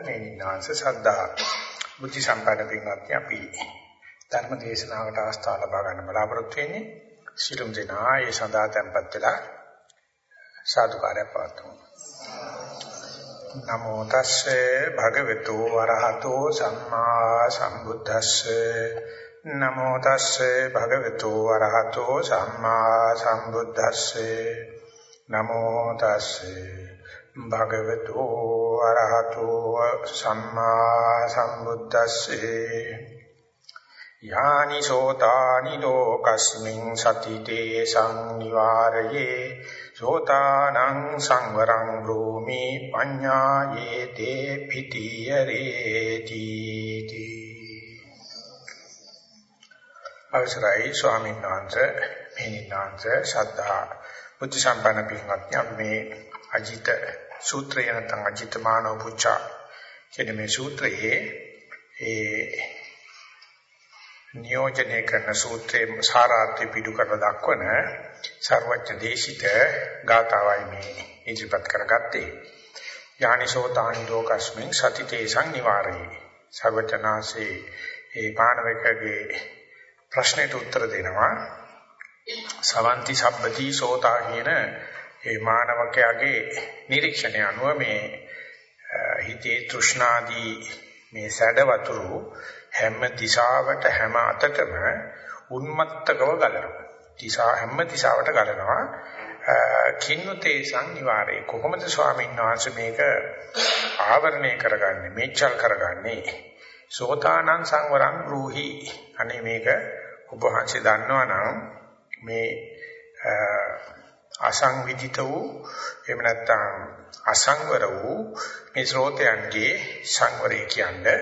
මේ නිනාංශ ශ්‍රද්ධා බුද්ධ සම්පන්න පින්වත්නි අපි ධර්ම දේශනාවට අවස්ථාව ලබා ගන්න බලාපොරොත්තු වෙන්නේ. සිළුම් දෙනා ඒ සඳහා tempත් වෙලා සාදුකාරය පවතුමු නමෝ තස්සේ භගවතු වරහතෝ සම්මා සම්බුද්දස්සේ. නමෝ තස්සේ භගවතු වරහතෝ සම්මා සම්බුද්දස්සේ. නමෝ තස්සේ භගවතු අරහතෝ සම්මා සම්බුද්දස්සේ. යානි සෝතානි ලෝකස්මින් සතිතේ සංනිවාරයේ. සෝතානං සංවරං භූමි පඤ්ඤායේ තේ පිටියරේති. අවසරයි ස්වාමීන් වහන්සේ මෙනිනාංශ ශ්‍රද්ධා බුද්ධ සම්පන්න පින්වත්නි මේ අජිත සූත්‍රය නැත්නම් අජිත මානව පුච්චා. කියන මේ සූත්‍රයේ ඒ නියෝජනය කරන සූත්‍රයේ සාරාර්ථය පිටු කර දක්වන සර්වඥ දේශිත ගාතාවයි මේ ඉදිරිපත් කරගත්තේ. යානිසෝ තානි ලෝකස්මින් සතිතේ සංනිවාරේ සර්වඥාසේ ඒ මානවකගේ ප්‍රශ්නෙට උත්තර දෙනවා. සවන්ති සබ්බති සෝතා කියන ඒ මානවකයාගේ නිරීක්ෂණය අනුව මේ හිතේ තෘෂ්ණාදී මේ සැඩ වතුරු හැම දිශාවට හැම අතටම උන්මත්තකව ගලනවා. දිශා හැම දිශාවට ගලනවා. කින්නුතේ සංනිවාරේ කොහොමද ස්වාමීන් වහන්සේ මේක ආවරණය කරගන්නේ මේචල් කරගන්නේ සෝතානං සංවරං රූහි අනේ මේක ඔබ වහන්සේ දන්නවනම් මේ අසංවිධිත වූ එහෙම නැත්නම් අසංවර වූ මේ ශ්‍රෝතයන්ගේ සංවරය කියන්නේ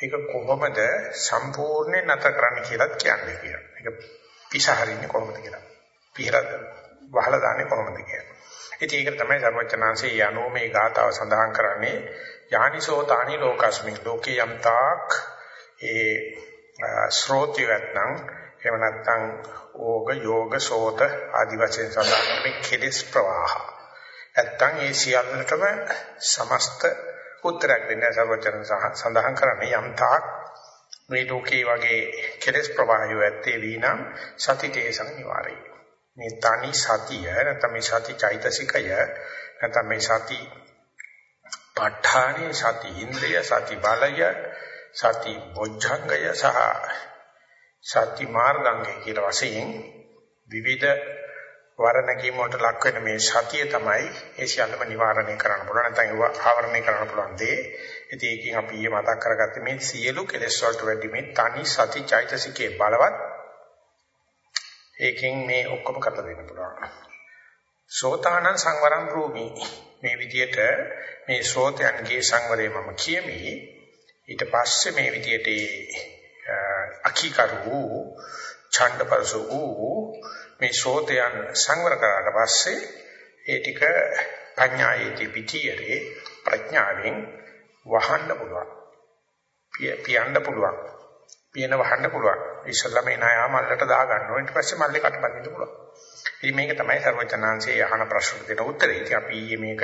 ඒක කොහොමද සම්පූර්ණයෙන් නැත කරන්න කියලාත් කියන්නේ කියලා. ඒක පිසහරින්නේ කොහොමද කියලා. පිහරද වහලා දාන්නේ කොහොමද කියලා. ඉතින් ඒක තමයි සර්වචනාංශයේ යනෝ මේ ගාතාව සඳහන් කරන්නේ යානිසෝතානි ලෝකස්මින් ලෝකේ යම්තාක් ඒ ශ්‍රෝතියත්නම් එහෙම නැත්නම් ඕග යෝග සෝත ආදි වශයෙන් සඳහන් මේ කෙලෙස් ප්‍රවාහ. නැත්නම් ඒ සියල්ලටම සමස්ත උත්තරයක් දෙන්න සර්වචන සඳහන් කරන්නේ යම් තාක් මේ ලෝකේ වගේ කෙලෙස් ප්‍රවාහය ඇත්තේ වීනම් සතිතේ සංනිවාරයි. මේ තනි සතිය නැත්නම් මේ සති චෛතසිකය නැත්නම් මේ සති ප ဋ ාණේ සති ඉන්ද්‍රිය සති බලය සති බොජ්ජංගය සහ සත්‍ය මාර්ගංගය කියලා වශයෙන් විවිධ වරණකීම් වලට ලක් වෙන මේ සතිය තමයි ඒ සියල්ලම නිවාරණය කරන්න පුළුවන් නැත්නම් ඒව ආවරණය කරන්න පුළුවන් දේ. ඉතින් ඒකෙන් අපි ඊයේ මතක් කරගත්තේ මේ සියලු කෙලෙස් වලට වැඩි මේ තනි සති චෛතසිකයේ බලවත් ඒකෙන් මේ ඔක්කොම කරලා දෙන්න පුළුවන්. සෝතානං සංවරම් භූමි මේ විදියට මේ ශ්‍රෝතයන්ගේ සංවරය මම කියමි. ඊට පස්සේ මේ විදියට අකීකරු වූ ඡණ්ඩපරස වූ මේ ශෝතයන් සංවර කරාට පස්සේ ඒ ටික පඤ්ඤායේති පිටියරේ ප්‍රඥාවෙන් වහන්න පුළුවන්. පියන්න පුළුවන්. පියන වහන්න පුළුවන්. ඉස්සල්ලා මේ ණය මල්ලට දා ගන්නවා. ඊට පස්සේ මල්ලේ කටපදින්න පුළුවන්. ඉතින් මේක තමයි සර්වචනාංශයේ අහන ප්‍රශ්න දෙන උත්තරේ. ඉතින් අපි ඊයේ මේක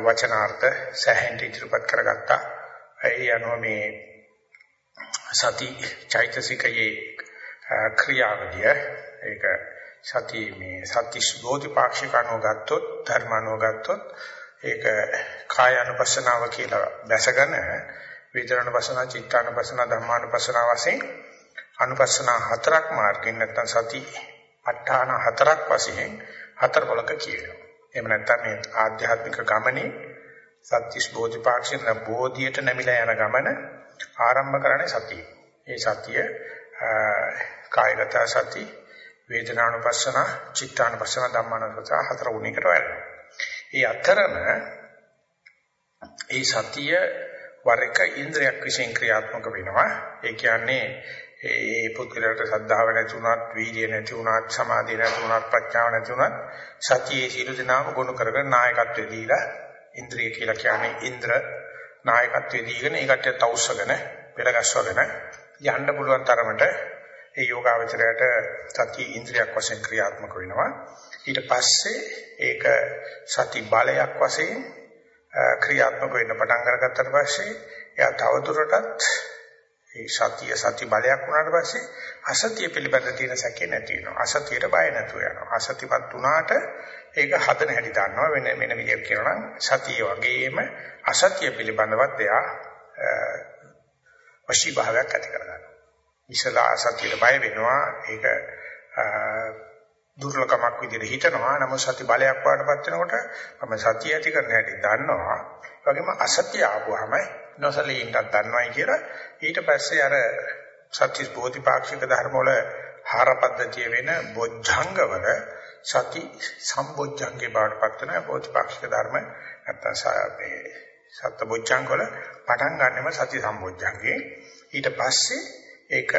වචනාර්ථ සැහැන් ඉදිරිපත් කරගත්තා. ඒ අනුව මේ සති චෛතසිකයේ ක්‍රියාවලිය ඒක සති මේ සතිස් බෝධිපාක්ෂිකano ගත්තොත් ධර්මano ගත්තොත් ඒක කායानुපස්සනාව කියලා දැසගෙන වේදනානුපස්සන චිත්තානුපස්සන ධම්මානුපස්සන වශයෙන් අනුපස්සන හතරක් මාර්ගෙන් නැත්නම් සති අට ဋ ාන හතරක් වශයෙන් හතර පොලක කියනවා. එහෙම නැත්නම් මේ ආධ්‍යාත්මික ගමනේ සත්‍තිස් බෝධිපාක්ෂික බෝධියට නැමිලා යන ගමන ආරම්භ කරන්නේ සතිය. ඒ සතිය කායගත සති, වේදනානුපස්සන, චිත්තානුපස්සන, ධම්මානුපස්සන හතර උණේකට වැඩනවා. ඒ අතරම ඒ සතිය වර එක ඉන්ද්‍රියක් විශ්ෙන් ක්‍රියාත්මක වෙනවා. ඒ කියන්නේ ඒ පුද්ගලයාට සද්ධාව නැති වුණත්, වීර්ය නැති වුණත්, සමාධිය නැති වුණත්, ප්‍රඥාව නැති වුණත් සතියේ සියලු දෙනාම ගොනු කරගෙන නායකත්වය දීලා ඉන්ද්‍රිය කියලා කියන්නේ ඉන්ද්‍ර නායකත්වයේ දීගෙන ඒකට තවුස්සගෙන පෙළගස්වගෙන යන්න පුළුවන් තරමට ඒ යෝගාවචරයට සති ඉන්ද්‍රියක් වශයෙන් ක්‍රියාත්මක වෙනවා. ඊට පස්සේ ඒක සති බලයක් වශයෙන් ක්‍රියාත්මක වෙන්න පටන් අරගත්තට පස්සේ එයා තවදුරටත් ඒ සතිය සති බලයක් වුණාට පස්සේ අසතිය පිළිබඳ තියෙන සැකේ නැති වෙනවා. අසතියට බය නැතුව යනවා. අසතිපත් වුණාට ඒක හදන හැටි දන්නවා වෙන වෙන විදිහට කියනවා නම් සතිය වගේම අසතිය පිළිබඳවත් එයා වශී භාවයක් ඇති කරගන්නවා. ඉසලා අසතියට බය වෙනවා. ඒක දුර්ලභමක් විදිහට හිතනවා. නමුත් සති බලයක් වඩපත් වෙනකොට මම සතිය ඇති කරන්න හැටි දන්නවා. ඒ වගේම අසතිය ආවම නොසලී ඉන්නත් දන්නවයි කියලා ඊට පස්සේ අර සත්‍ය බෝධිපාක්ෂික ධර්ම වල හාර පද්ධතිය වෙන බොජ්ජංගවල සති සම්බොජ්ජංගේ බාටපත් වෙන බෝධිපාක්ෂික ධර්ම නැත්නම් මේ සත්‍ය බොජ්ජංග වල පටන් ගන්නෙම සති සම්බොජ්ජංගේ. ඊට පස්සේ ඒක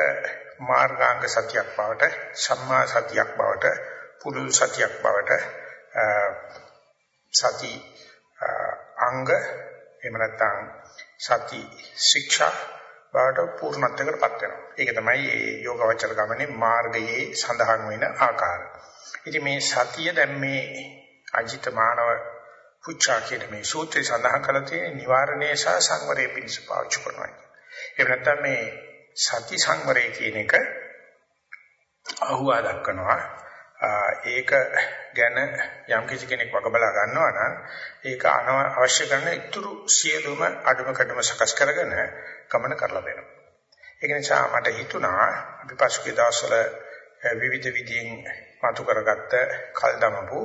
මාර්ගාංග සතියක් බවට සම්මා සතියක් බවට පුරුල් සතියක් බවට සති අංග එහෙම නැත්නම් සති ශික්ෂා බවට පූර්ණත්වයකටපත් වෙනවා. ඒක තමයි මේ යෝගවචර ගමනේ මාර්ගයේ සඳහන් වෙන ආකාරය. ඉතින් මේ සතිය දැන් මේ අජිත මානව පුච්චා කියන මේ සූත්‍රය සඳහන් කරලා තියෙන නිවාරණය සහ සංවරය පිණිස පාවිච්චි කරනවා. එහෙම නැත්නම් මේ සති සංවරය කියන එක අහුවා දක්වනවා. ඒක ගැන යම් කිසි කෙනෙක් වග බලා ගන්නවා නම් ඒක අවශ්‍ය කරන ඉතුරු සියලුම අඩුම කඩම සකස් කරගෙන ගමන කරලා දෙනවා. ඒක නිසා මට හිතුණා අපි පසුගිය දවස්වල විවිධ විදිහින් මතු කරගත්ත කල්දමපු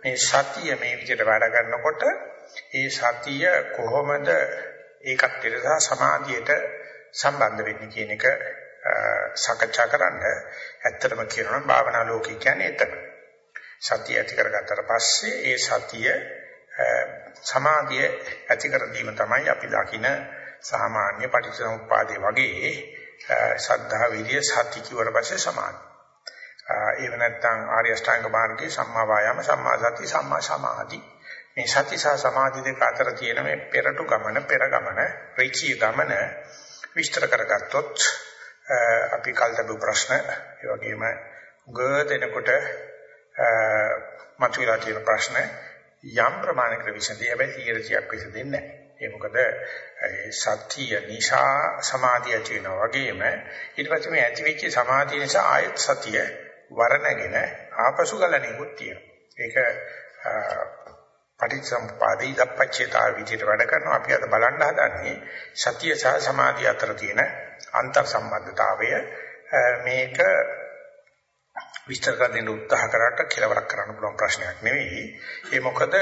මේ සතිය මේ විදිහට වැඩ කරනකොට ඒ සතිය කොහොමද ඒකත්වයට සහ සමාධියට සම්බන්ධ වෙන්නේ කියන එක සාකච්ඡා කරන්න ඇත්තටම කියනවා භාවනා ලෝකේ කියන්නේ එතන. සතිය ඇති කරගත්තට පස්සේ ඒ සතිය සමාධිය ඇති කර දීම තමයි අපි දකින සාමාන්‍ය පටිච්චසමුප්පාදේ වගේ සද්ධා විරිය සති කිව්වට පස්සේ සමාධි. ඒව නැත්නම් ආර්ය අෂ්ටාංග මාර්ගයේ සම්මා වායාම සම්මා සති සම්මා සමාධි මේ සති සහ සමාධි දෙක අතර තියෙන මේ පෙරටු ගමන පෙර ගමන ඍචී ගමන විස්තර කරගත්තොත් අපි කල්තබු ප්‍රශ්න ඒ වගේම ගොඩ මතුවලා තියෙන ප්‍රශ්න යම් ප්‍රමාණයකට විසඳිය හැබැයි 100ක් විසඳෙන්නේ නැහැ. ඒ මොකද සත්‍ය නිසා සමාධිය ඇති වෙනවා වගේම ඊට පස්සේ මේ ඇති වෙච්ච සමාධිය නිසා ආයත් සතිය වරණගෙන ආපසු ගලණේකුත් තියෙනවා. ඒක පටිච්චසමුපාදේ ඉදප්පච්චේතා විදිහට වැඩ කරනවා. අපි අද බලන්න හදන්නේ සතිය සහ සමාධිය අතර තියෙන අන්තර් සම්බන්ධතාවය මේක විස්තර කර දෙන්න උත්සාහ කරාට කෙලවරක් කරන්න පුළුවන් ප්‍රශ්නයක් නෙවෙයි. ඒ මොකද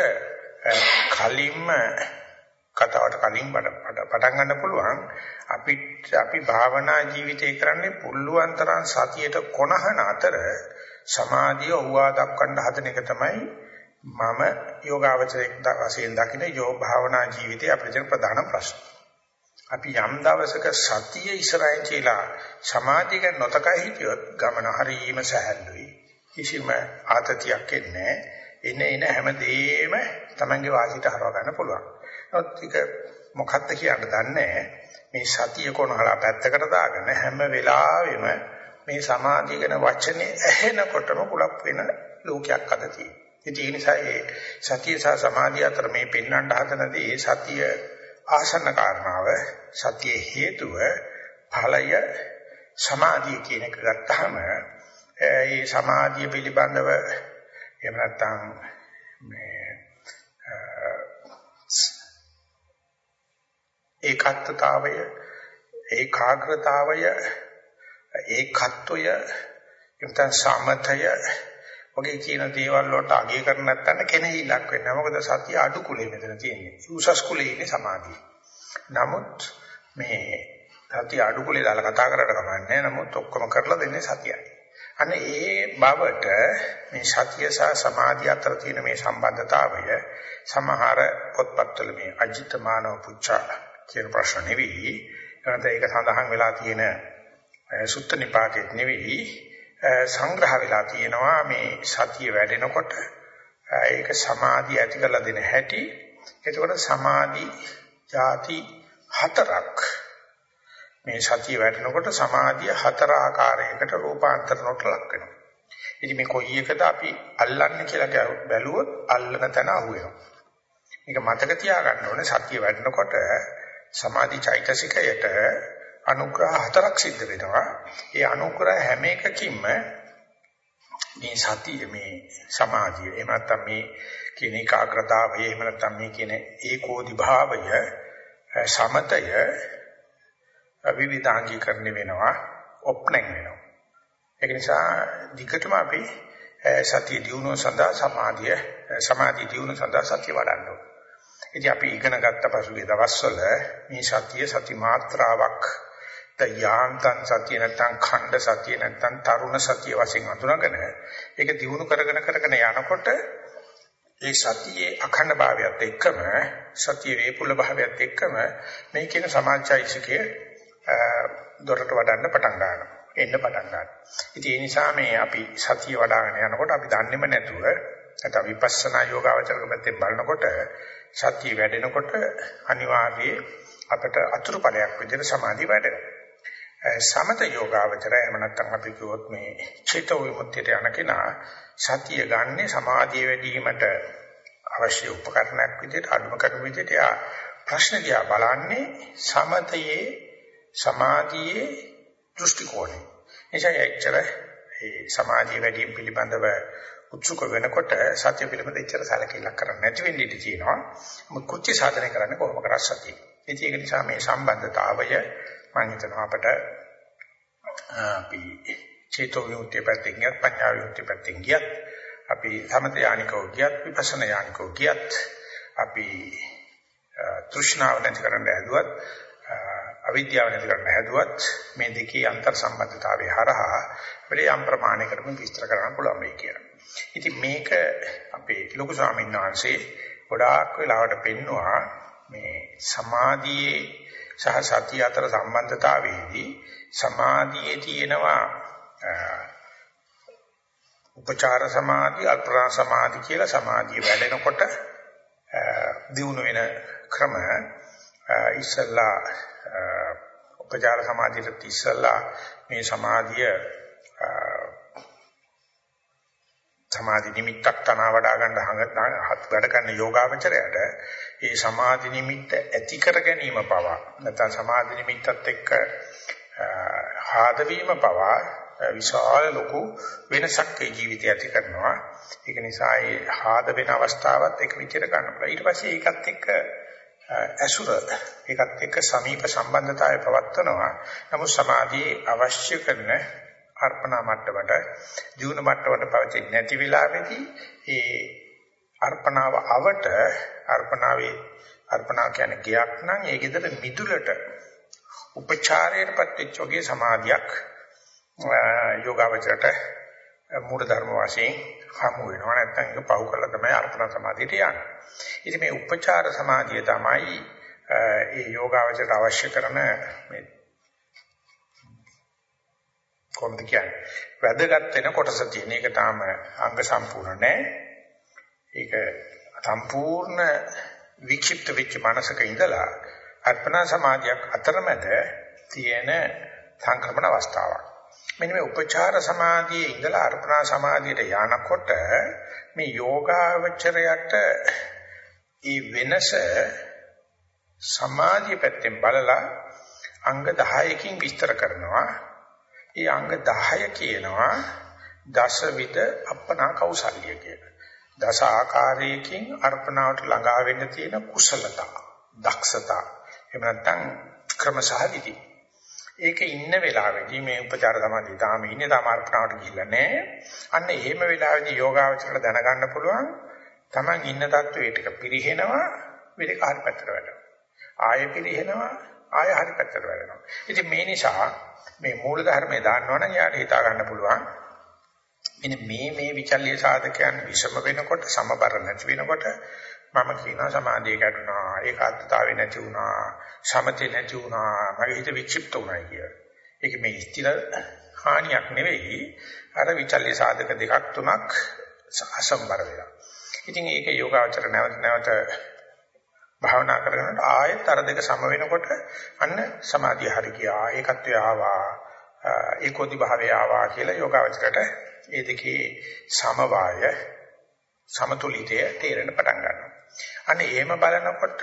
කලින්ම කතාවට කලින් පටන් ගන්න පුළුවන් අපි අපි භාවනා ජීවිතය කරන්නේ පුළුවන් තරම් සතියට කොනහන අතර සමාධිය උවා දක්වන්න හදන එක තමයි මම යෝගාවචරයක් වශයෙන් දකින යෝග භාවනා ජීවිතයේ අපිට ප්‍රධාන ප්‍රශ්න. අපි යම් දවසක සතිය ඉස්සරහින් කියලා සමාධියක නොතකයි හිටියොත් ගමන හරීම සැහැල්ලුයි. කිසිම ආතතියක් එන්නේ එන එන හැමදේම Tamange වාසියට හරව ගන්න පුළුවන්. නමුත් ඒක මොකක්ද කියන්න දන්නේ මේ සතිය කොනහලා පැත්තකට දාගෙන හැම වෙලාවෙම මේ සමාධිය ගැන වචනේ ඇහෙනකොටම කුලප් වෙන ලෝකයක් අද තියෙනවා. ඒ නිසා ඒ සතිය සහ සමාධිය අතර මේ පෙන්වන්න හදනදී ඒ සතිය ආසන්න කාරණාව සතියේ හේතුව ඵලය සමාධිය කියන එක ගත්තාම ඒ සමාධිය පිළිබඳව එහෙම නැත්නම් මේ ඒකත්වතාවය ඒකාග්‍රතාවය ඒකත්වය එතන සමතය වගේ කියන දේවල් වලට අගය කර නැත්නම් කෙනෙහිලක් වෙනවා. මොකද සතිය අඩු කුලේ මෙතන තියෙන්නේ. උසස් කුලේ ඉන්නේ සමාධිය. නමුත් මේ සතිය අඩු කුලේ දාලා කතා කරලා කමන්නේ. නමුත් ඔක්කොම කරලා දෙන්නේ සතියයි. අන්න ඒ බවට මේ සතිය සහ සමාධිය අතර තියෙන මේ සම්බන්ධතාවය සමහර පොත්පත්වල මේ අජිත මානව පුච්චා කියන ප්‍රශ්න නෙවෙයි. ඒක සඳහන් වෙලා තියෙන සුත්ත නිපාතෙත් නෙවෙයි සංග්‍රහ වෙලා තියෙනවා මේ සතිය වැඩෙනකොට. ඒක සමාධිය ඇති කරලා දෙන හැටි. එතකොට සමාධි ಜಾති හතරක්. මේ සතිය වැඩෙනකොට සමාධිය හතර ආකාරයකට රූපාන්තරණයට ලක් වෙනවා. ඉතින් මේ කොයි එකද අපි අල්ලන්නේ කියලා බැලුවොත් අල්ලන තැන අහුවෙනවා. මේක මතක තියාගන්න ඕනේ සතිය වැඩනකොට සමාධි චෛතසිකයට අනුග්‍රහ හතරක් සිද්ධ වෙනවා. ඒ අනුග්‍රහ හැම එකකින්ම මේ සතිය මේ සමාධිය එහෙම නැත්නම් මේ කියන ඒකාග්‍රතාවය එහෙම නැත්නම් මේ කියන ඒකෝදි භාවය සමතය විවිධාංගීකරණය වෙනවා ඔප්නෙන් වෙනවා ඒක නිසා ධිකටම අපි සතිය දියුණුව සඳහා සමාධිය සමාධිය දියුණුව සඳහා සතිය වඩන්න ඕනේ. ඉතින් අපි ඉගෙන ගත්ත පසුගිය දවස්වල මේ සතිය සති මාත්‍රාවක් තයාන්තං සතිය නැත්තම් ඛණ්ඩ සතිය නැත්තම් තරුණ සතිය වශයෙන් අඳුනගෙන ඒක දිනු කරගෙන කරගෙන යනකොට ඒ සතියේ අඛණ්ඩ භාවයත් එක්කම සතිය වේපුල භාවයත් එක්කම මේ කියන සමාජයිසිකයේ දොරට වඩන්න පටන් ගන්නවා. එන්න පටන් ගන්නවා. ඉතින් ඒ නිසා මේ අපි සතිය වඩ아가න යනකොට අපි දන්නේම නැතුව නැත්නම් විපස්සනා යෝගාවචරක පැත්තෙන් බලනකොට සතිය වැඩෙනකොට අනිවාර්යයෙන් අපට අතුරු ඵලයක් විදිහට සමාධිය වැඩෙනවා. සමත යෝගාවචරය එහෙම නැත්නම් අපි කිව්වොත් මේ චේතෝ විමුක්තියට යන කෙනා සතිය ගන්න සමාධිය වැඩි වීමට අවශ්‍ය උපකරණයක් විදිහට අනුම කරන විදිහට යා ප්‍රශ්න දිහා බලන්නේ සමතයේ සමාධියේ දෘෂ්ටි කෝණය. එනිසා එච්චර ඒ සමාධිය වැඩි වීම පිළිබඳව උත්සුක වෙනකොට සත්‍ය පිළිබඳ එච්චර සැලකිල්ලක් කරන්න නැති වෙන්න ඉඩ තියෙනවා. මොකද කුච්චි සාධනය කරන්නේ කොහොම කරත් සතිය. ඒක නිසා මේ සම්බන්ධතාවය මම හිතනවා අපට අපි චේතෝ විමුක්තිය පැත්තෙන් ගියත් පඤ්ඤා විමුක්තිය පැත්තෙන් ගියත් අපි සමත යානිකෝ ගියත් විපස්සනා යානිකෝ ගියත් අපි තෘෂ්ණාව නැති කරන්න හැදුවත් අවිද්‍යාව නැති කරන්න හැදුවත් මේ දෙකේ අන්තර් සම්බන්ධතාවය හරහා අපිට යම් ප්‍රමාණයකටම විස්තර කරන්න පුළුවන් වෙයි කියලා. ඉතින් මේක අපේ ලොකු ස්වාමීන් වහන්සේ ගොඩාක් වෙලාවට පෙන්නවා මේ සමාධියේ සහ සතිය අතර සම්බන්ධතාවයේදී සමාධියේ තියෙනවා උපචාර සමාධි අල්පනා සමාධි කියලා සමාධිය වැඩෙනකොට දිනු වෙන ක්‍රම ඉස්සල්ලා උපචාර සමාධියට ඉස්සල්ලා මේ සමාධිය සමාධි නිමිත්තක් තන වඩා ගන්න හඟ වැඩ කරන යෝගාවචරයට ඒ සමාධි නිමිත්ත ඇති කර ගැනීම පවා නැත්නම් සමාධි නිමිත්තත් එක්ක ආද වීම පවා විශාල ලොකු වෙනසක් ඒ ජීවිතය ඇති කරනවා. ඒක නිසා ඒ ආද වෙන අවස්ථාවත් එක විදිහට ගන්න පුළුවන්. ඊට පස්සේ ඒකත් එක්ක ඇසුර ඒකත් එක්ක සමීප සම්බන්ධතාවය පවත්වනවා. නමුත් සමාධියේ අවශ්‍ය කරන අර්පණා මට්ටමට ජීවන මට්ටමට පවතින්නේ නැති වෙලාවේදී ඒ අර්පණාව අවට අර්පණාවේ අර්පණා කියන්නේ ගයක් නම් ඒ ගෙදර මිදුලට උපචාරයටපත් වෙච්ච වගේ සමාධියක් යෝගාවචරයට මූල ධර්ම වශයෙන් හමු වෙනවා. නැත්නම් ඒක පහු කළා තමයි අර්පණ සමාධියට යන්නේ. ඉතින් මේ උපචාර සමාධිය තමයි ඒ යෝගාවචරයට අවශ්‍ය කරන මේ කොහොමද කියන්නේ? වැදගත් වෙන කොටස තියෙන එක තාම අංග සම්පූර්ණ නැහැ. ඒක සම්පූර්ණ වික්ෂිප්ත වෙච්ච මනසක ඉඳලා අර්පණා සමාධියක් අතරමැද තියෙන සංක්‍රමණ අවස්ථාවක් මෙන්න මේ උපචාර සමාධියේ ඉඳලා අර්පණා සමාධියට යනකොට මේ යෝගාවචරයට ඒ වෙනස සමාධිය පැත්තෙන් බලලා අංග 10කින් විස්තර කරනවා ඒ අංග 10 කියනවා දසවිධ අපනා කෞසල්‍ය කියලා. දස ආකාරයකින් අර්පණාවට ළඟා වෙන්න තියෙන කුසලතා, දක්ෂතා. එහෙම නැත්නම් ක්‍රමසහ විදි. ඒකේ ඉන්න වෙලාවෙදී මේ උපචාර සමාධිය තාම ඉන්නේ තාම අර්පණාවට ගිහිල්ලා නැහැ. අන්න එහෙම වෙලාවෙදී යෝගාවචරයට දැනගන්න පුළුවන් Taman ඉන්න තත්වයට පිරිහෙනවා, විදිහ කාර්ය පැත්තට වැඩනවා. ආයෙ පිරිහෙනවා, ආයෙ හරි පැත්තට වැඩනවා. ඉතින් මේ නිසා මේ මූල ධර්මයේ දාන්නවනම් යාට හිතා ගන්න පුළුවන් මෙන්න මේ මේ විචල්්‍ය සාධකයන් විසම වෙනකොට සමබර නැති වෙනකොට මම කියනවා සමාධිය කැඩුනා ඒකාත්මතාවය නැති වුණා සමතේ නැති වුණා මගේ හිත වික්ෂිප්ත වුණා කියලා. ඒක මේ ස්ථිර හානියක් නෙවෙයි අර විචල්්‍ය සාධක දෙකක් තුනක් අසම්බර වෙලා. ඉතින් ඒක යෝගාචර නැවත නැවත භාවනා කරනකොට ආයෙත් අර දෙක සම වෙනකොට අන්න සමාධිය හරි ගියා ඒකත්වය ආවා ඒකෝදි භාවය ආවා කියලා යෝගාවචරයට ඒ දෙකේ සමவாய සමතුලිතය තේරෙන පටන් ගන්නවා අනේ එහෙම බලනකොට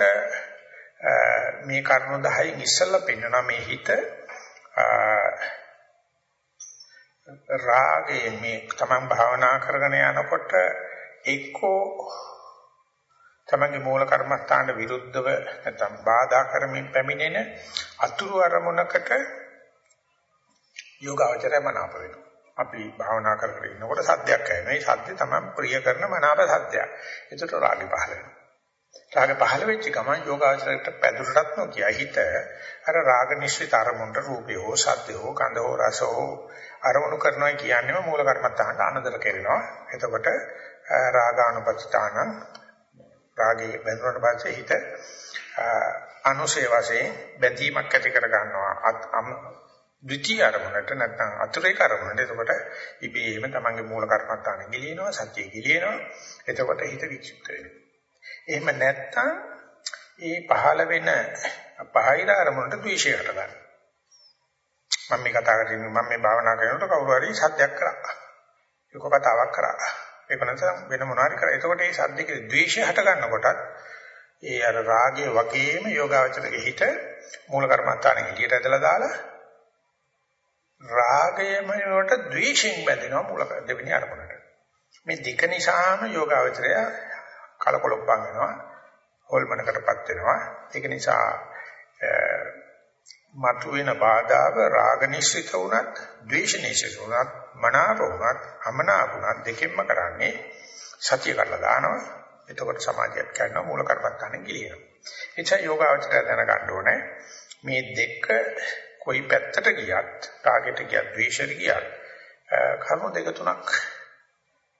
මේ කරුණු 10න් ඉස්සෙල්ලා පෙන්වනවා මේ හිත රාගයේ මේ තමන් භාවනා කරගෙන යනකොට එක්කෝ තමන්ගේ මූල කර්මස්ථානට විරුද්ධව නැත්නම් බාධා කරමින් පැමිණෙන අතුරු අරමුණකට යෝගාවචරය මනාප වෙනවා. අපි භාවනා කරගෙන ඉන්නකොට සද්දයක් ඇහෙනවා. මේ සද්ද තමයි ප්‍රිය කරන මනාප සද්දයක්. ඒකට රාගය පහළ වෙනවා. රාග පහළ වෙච්ච ගමන් යෝගාවචරයට පැදුරටත් නොකිය හිත අර රාග නිශ්චිත අරමුණට රූපේ හෝ සද්දේ හෝ ගන්ධ හෝ රස හෝ අරමුණු කරනවා කියන්නේම මූල කර්මත්තාන්ට අනදර කරනවා. එතකොට රාගානුපස්ථාන රාගයේ බැඳුනට පස්සේ හිත අනුසේ වශයෙන් බැඳීමක් ඇති කර ගන්නවා. ද්විතීයි අරමුණට නැත්නම් අතුරේක අරමුණට එතකොට ඉබේම තමන්ගේ මූල කර්මත්තාන ගිලිනවා සත්‍ය ගිලිනවා. එතකොට හිත වික්ෂිප්ත වෙනවා. එහෙම නැත්නම් ඒ පහළ වෙන පහයිර අරමුණට ද්වේෂය හටගන්නවා. මම මේ කතා කරන්නේ මම මේ භාවනා කරනකොට කවුරු හරි සද්දයක් කරා. ඒක කතාවක් කරා. ඒක නැත්නම් වෙන මොනවාරි කරා. එතකොට මේ සද්දකේ ද්වේෂය හට ගන්නකොටත් ඒ අර රාගයේ වගේම යෝගාවචරයේ හිත මූල කර්මත්තානේ එළියට ඇදලා දාලා රාගයම වලට ද්වේෂයෙන් බැඳෙනවා මූල දෙවෙනි අරමුණට. මේ දෙක නිසාම යෝගාවචරය කලකොලොප්පන් වෙනවා. හොල්මනකටපත් වෙනවා. ඒක නිසා මතුවෙන බාධාව රාග නිශ්චිත වුණත්, ද්වේෂ නිශ්චිත වුණත්, මනාප වුණත්, අමනාප වුණත් දෙකෙන්ම කරන්නේ සතිය කරලා දානවා. එතකොට සමාධියක් කරනවා මූල කර්මත්තානෙ ගිලිනවා. එචා යෝගාවචරය දැනගන්න ඕනේ මේ දෙක කොයි පැත්තට ගියත්, රාගයට ගියත්, ද්වේෂයට ගියත් කර්ම දෙක තුනක්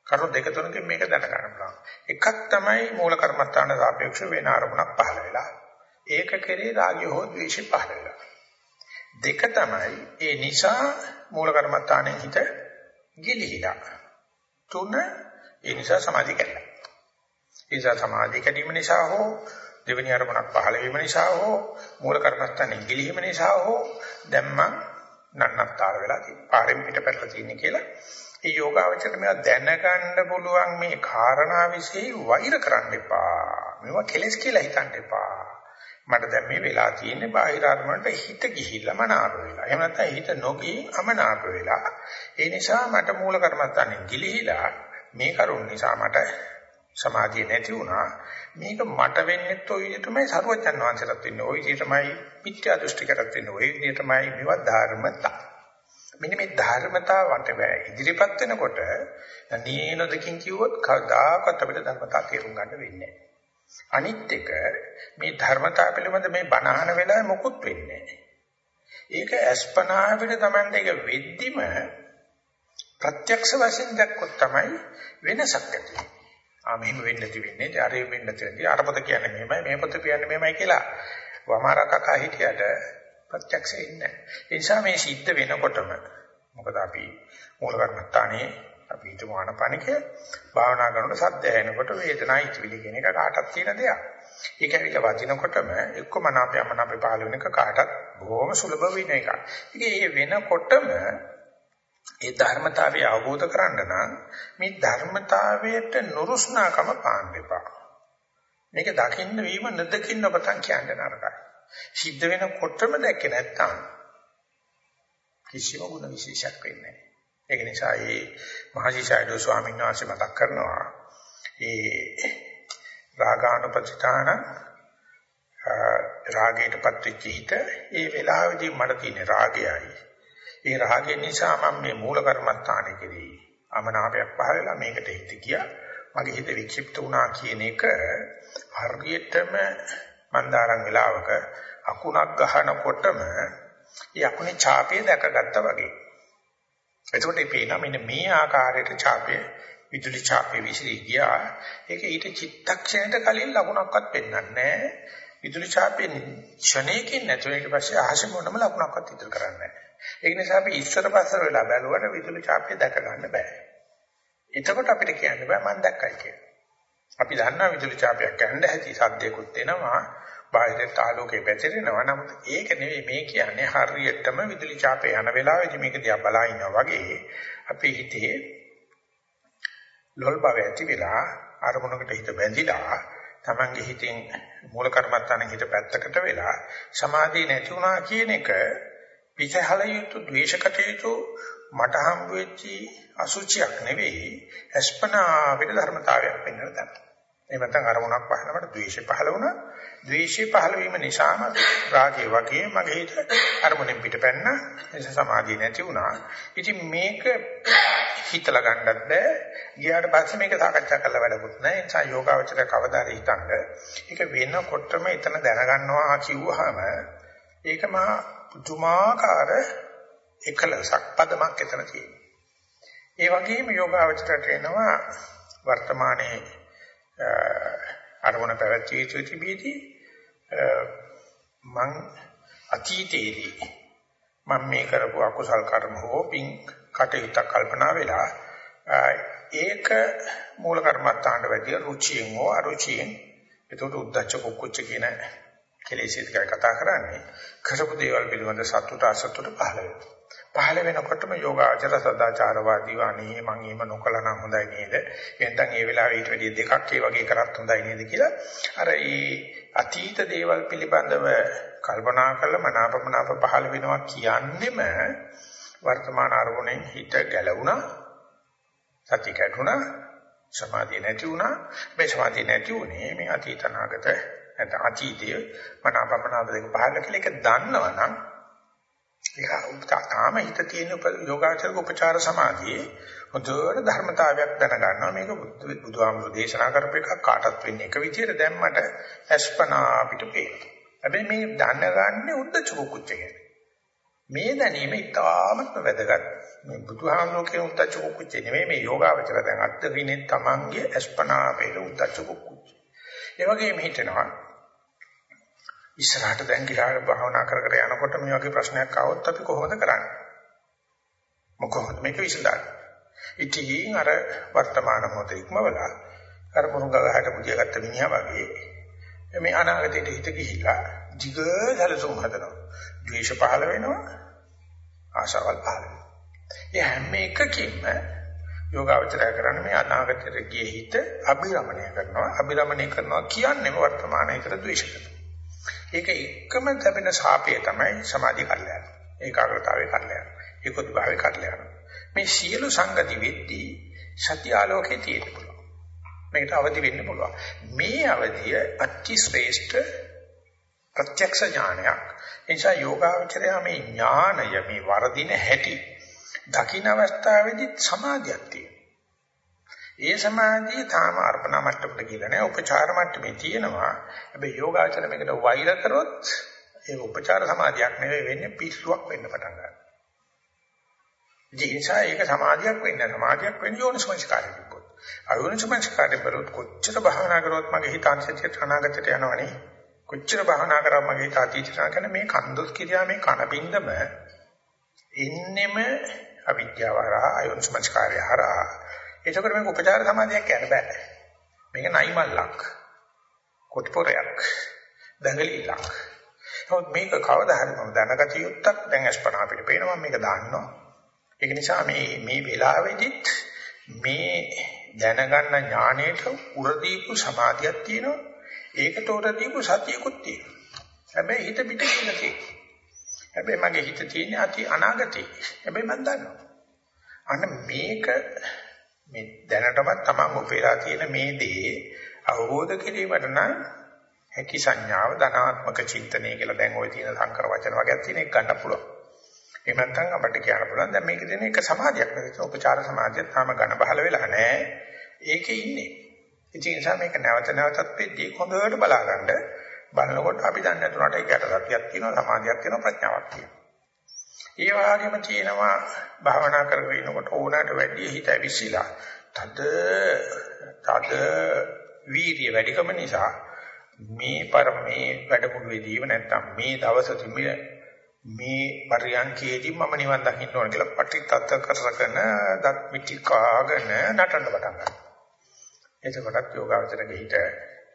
කරුණු දෙක තුනකින් මේක දැන ගන්න පුළුවන්. එකක් තමයි මූල කර්මස්ථාන සාපේක්ෂ වෙන අරමුණක් පහළ වෙලා. ඒක කෙරේ රාගය හෝ ද්වේෂය පහළ වෙලා. දෙක තමයි ඒ නිසා මූල කර්මස්ථානයේ හිත ගිලිහිලා. තුන ඒ නිසා සමාධිය කැඩලා. ඒ නිසා සමාධිය කැඩීම නිසා හෝ දෙවෙනි අරමුණක් පහළ වීම නිසා හෝ මූල කර්මස්ථානයේ ගිලිහීම නිසා හෝ දැම්ම නන්නත්තර වෙලා තියෙනවා. පාරෙන් පිට පැටලලා තියෙන්නේ කියලා ඒ යෝගාවචරයට මේවා දැනගන්න පුළුවන් මේ කාරණා વિશે වෛර කරන්න එපා. මේවා කෙලස් කියලා හිතන්න එපා. මට දැන් මේ වෙලා තියෙන්නේ බාහිර අරමුණට හිත ගිහිල්ලා මනාප වෙලා. එහෙම නැත්නම් හිත නොගී අමනාප වෙලා. ඒ නිසා මට මූල කර්මස්ථානේ ගිලිහිලා මේ කරුණ නිසා මට සමාධිය නැති වුණා. මේක මට වෙන්නේත් ওই විදිහටමයි සරුවචන් වහන්සේටත් වෙන්නේ. ওই විදිහටමයි මිත්‍යා දෘෂ්ටිකටත් වෙන්නේ. ওই විදිහටමයි මේවා ධර්මතා. මෙන්න මේ ධර්මතාවට ඉදිරිපත් වෙනකොට නීනොදකින් කිව්වොත් කවදාකවත් අපිට ධර්මතා තේරුම් ගන්න වෙන්නේ නැහැ. අනිත් එක මේ ධර්මතා පිළිබඳ මේ බණහන වෙලාවේ මොකුත් වෙන්නේ නැහැ. ඒක අස්පනා අපිට Tamande එක වෙද්දිම ප්‍රත්‍යක්ෂ වශයෙන් දැක්කොත් තමයි වෙනසක් ඇති වෙන්නේ. ආ මෙහෙම වෙන්න නැති වෙන්නේ. අර වෙන්න නැති අර පොත කියන්නේ මෙහෙමයි මේ පොත කියන්නේ මෙහෙමයි කියලා වමාරකකා හිටියට ප්‍රත්‍යක්ෂ වෙන්නේ නැහැ. ඒ නිසා මේ සිද්ධ වෙනකොටම මොකද අපි මූල කර්මස්ථානේ අපි හිතමු ආනපනික භාවනා කරනකොට සද්ද ඇහෙනකොට වේදනා ඉතිවිලි කියන එක කාටත් තියෙන දෙයක්. ඒක ඇවිල්ලා වදිනකොටම එක්ක මනාපය මනාපය පහළ වෙන එක කාටත් බොහොම සුලභ වෙන එකක්. ඉතින් මේ වෙනකොටම ඒ ධර්මතාවය අවබෝධ කරගන්න නම් මේ ධර්මතාවයට නුරුස්නාකම පාන්න එපා. මේක දකින්න වීම නැදකින්න පටන් කියන්න නරකයි. සිද්ධ වෙනකොටම දැක්කේ නැත්තම් කිසිම ගුණ විශේෂයක් වෙන්නේ නැහැ. ඒක නිසා මේ මහජීසයිඩෝ ස්වාමීන් වහන්සේ මතක් කරනවා ඒ රාගානුපතිතාන රාගයටපත් වෙච්ච හිත ඒ වෙලාවේදී මට තියෙන රාගයයි. ඒ රාගය නිසා මම මේ මූල කර්මස්ථානයේ කෙරේ අමනාපයක් පහළලා මේකට හිත ගියා. මගේ හිත වික්ෂිප්ත වුණා කියන එක හරියටම මන්දාරම් වෙලාවක අකුණක් ගහනකොටම ඒ අකුණේ ඡාපය දැකගත්තා වගේ. එතකොට මේ පේන මෙන්න මේ ආකාරයට ඡාපය විදුලි ඡාපය විසිරී ගියා. ඒක ඊට චිත්තක්ෂණයට කලින් ලකුණක්වත් පෙන්වන්නේ නැහැ. විදුලි ඡාපයෙන් ක්ෂණයකින් නැතුව ඊට පස්සේ අහස මොනම ලකුණක්වත් ඉතුරු කරන්නේ නැහැ. ඒ නිසා අපි ඉස්සර පස්සර වෙලා බැලුවට විදුලි ඡාපය දැක ගන්න බෑ. එතකොට අපිට කියන්න බෑ මම දැක්කයි කියලා. අපි දන්නවා විදුලි ඡාපයක් ගන්න ඇති සද්දයක්ත් එනවා බාහිරට ආලෝකය පැතිරෙනවා නමුත් ඒක නෙවෙයි මේ කියන්නේ හරියටම විදුලි ඡාපය යන වෙලාවෙදි මේක දිහා බලා ඉන්නවා වගේ අපේ හිතේ ලොල් බව ඇති වෙලා අරමුණකට හිත බැඳිලා තමන්ගේ හිතෙන් මූල කර්මත්තාන හිත පැත්තකට වෙලා සමාධිය නැති වුණා කියන එක පිටහල යුතු ද්වේෂකට යුතු මට හම් වෙච්චි අසුචියක් නෙවෙයි අස්පනා අපිට ධර්මතාවයක් වෙන්න දන්න. එහෙම නැත්නම් අරමුණක් පහළවට ද්වේෂය පහළ වුණා. ද්වේෂය පහළ වීම නිසාම රාගය වගේ මගේ හිත අරමුණෙන් පිටපැන්න. එස සමාධිය නැති වුණා. ඉතින් මේක හිතලා ගන්නත් බෑ. ගියාට පස්සේ මේක සාකච්ඡා කරලා වැඩකුත් නෑ. ඒ නිසා යෝගාවචර කවදාද හිතන්න. ඒක වෙනකොටම එතන දැනගන්නවා කිව්වහම ඒක මහා පුදුමාකාර එකලසක් පදමක් එතන තියෙනවා. ඒ වගේම යෝගාවචරයට එනවා වර්තමානයේ අරමුණ පැවැත්විය යුතු තිබීදී මං අතීතයේදී මම මේ කරපු අකුසල් කර්ම හෝ පින් කටයුත්ත කල්පනා වෙලා ඒක මූල කර්මත්තාන්ට වැඩි රුචියෙන් හෝ අරුචියෙන් ඒකට උද්දච්ච කුක්කුච්ච කියන කෙලෙසිත ගැන කතා කරන්නේ කරපු දේවල් පිළිබඳ සතුට අසතුට පහළ වෙනවා. පහළ වෙනකොටම යෝගාචර සදාචාරවාදී වණී මං එහෙම නොකළා නම් හොඳයි නේද? එහෙනම් ඒ වෙලාවේ ඊට වැඩිය දෙකක් ඒ වගේ කරත් හොඳයි නේද කියලා අර ඒ අතීත දේවල් පිළිබඳව කල්පනා කරලා මනාපමනාප පහළ වෙනවා කියන්නෙම වර්තමාන අරමුණෙන් හිත ගැලවුණා සති කැඩුණා සමාධිය නැති වුණා මේ සමාධිය නැති උනේ මේ අතීත නාගත නැත්නම් අතීතයේ මනාපමනාප දෙක පහළ කියලා ඒක දන්නවනම් ඒක තාම හිත තියෙන යෝගාචරක උපචාර සමාධියේ හොඳට ධර්මතාවයක් දැනගන්නවා. මේක බුදුහාමුදුරු දේශනා කරපු එක කාටත් වෙන්නේ එක විදියට දැම්මට අස්පනා අපිට පේනවා. හැබැයි මේ දැනගන්නේ උද්දච්ච කුච්ච කියන්නේ මේ දැනීම ඉතාමත් වැදගත්. මේ බුදුහාමුදුරු කියන උද්දච්ච කුච්ච නෙමෙයි මේ යෝගාචර දැන් අත්දිනේ තමන්ගේ අස්පනා වේල උද්දච්ච කුච්ච ඒ වගේම හිතෙනවා ඉස්සරහට දැන් ගිහලා භාවනා කර කර යනකොට මේ වගේ ප්‍රශ්නයක් ආවොත් අපි කොහොමද කරන්නේ? මොකද මේක විසඳන්නේ? ඉතින් අර වර්තමාන මොහොතේ ඉක්මවලා අර මුරුංගගහට මුදිය ගත්ත මිනිහා වගේ මේ අනාගතයට හිත ගිහිලා jigදලසුම් හදනවා. ද්වේෂ පහළ වෙනවා. ආශාවල් පහළ වෙනවා. ඒ හැම එකකින්ම යෝගාවචරය කරන්නේ මේ අනාගතයට ගියේ හිත අභිරමණය කරනවා. අභිරමණය කරනවා කියන්නේ වර්තමානයේතර ද්වේෂ කරනවා. ඒක එකම ලැබෙන ශාපය තමයි සමාධි කල්යන. ඒකාග්‍රතාවේ කල්යන. ඒකත් භාවයේ කල්යන. මේ සියලු සංගති වෙද්දී සත්‍ය ආලෝකයේ තියෙන්න පුළුවන්. මේකට අවදි වෙන්න පුළුවන්. මේ අවදිය අති ශ්‍රේෂ්ඨ ප්‍රත්‍යක්ෂ ඥානයක්. එනිසා යෝගාවචරය මේ ඥානය මේ වර්ධින හැටි දකින්න අවස්ථාවේදී සමාධියක් තියෙනවා. ඒ සමාධිය තාම අර්පණා මට්ටමට ගිහලා නැහැ. උපචාර මට්ටමේ තියෙනවා. හැබැයි යෝගාචර මේකට වෛර කරොත් ඒ උපචාර සමාධියක් නෙවෙයි වෙන්නේ පිස්සුවක් වෙන්න පටන් ගන්නවා. ජීනිසා ඒක සමාධියක් වෙන්නේ සමාධියක් වෙන්නේ යෝනිසමංස්කාරයෙන් පොත්. අයෝනිසමංස්කාරයෙන් බලුත් කොච්චර භාවනා කරොත් මගේ හිත අන්තිමට අනාගතයට යනවනේ. කොච්චර භාවනා කරා මගේ හිත අතීතයට යන මේ කන්දොස් කිරියා මේ කනපින්දම එන්නෙම අවිද්‍යාව හරහා අයෝනිසමංස්කාරය හරහා එතකොට මේක උපචාර සමාධියක් කියන්න බෑ. මේක නයිමල්ලක්. කොට්පොරයක්. දඟලිලක්. නමුත් මේක කවදා හරි මම දැනගත යුත්තක් දැන් අස්පන අපිට පේනවා මේක දාන්නවා. ඒක නිසා මේ මේ වෙලාවෙදිත් මේ දැනගන්න ඥාණයට උරදීපු සමාධියක් තියෙනවා. ඒකට උරදීපු සතියකුත් තියෙනවා. හැබැයි හිත පිට කියලා තියෙනවා. හැබැයි මගේ හිත තියෙන්නේ අති අනාගතේ. හැබැයි මම දන්නවා. අන්න මේක මේ දැනටමත් තමන් උපේලා තියෙන මේ දේ අවබෝධ කිරීමට නම් හැකි සංඥාව ධනාත්මක චින්තනය කියලා දැන් ওই තියෙන සංකර වචන වර්ගයක් තියෙන එක ගන්න පුළුවන්. එහෙම නැත්නම් අපිට කියන්න පුළුවන් දැන් මේක දෙන එක සමාධියක් නෙවෙයි. උපචාර සමාධියක් තාම ඝන පහළ වෙලා නැහැ. ඒකේ ඉන්නේ. ඉතින් ඒ නිසා මේක නැවත නැවතත් වෙද්දී හොඳට බලාගන්න බලනකොට අපි දන්නේ නැතුණාට ඒකට සතියක් තියෙනවා සමාධියක් තියෙනවා ප්‍රඥාවක් තියෙනවා. ඒ වගේම තියෙනවා භාවනා කරගෙන ඉනකොට ඕනකට වැඩි හිත ඇවිසිලා තද තද වීර්ය වැඩිකම නිසා මේ පරමේ වැඩමුළුවේදීව නැත්තම් මේ දවස තිබෙන මේ පරියන්කේදී මම නිවන් දකින්න ඕන කියලා පටිතත්ත කරගෙන දත් මිටි කාගෙන නටන්න පටන් ගන්නවා. එතකොටත් යෝගාවචරගේ හිත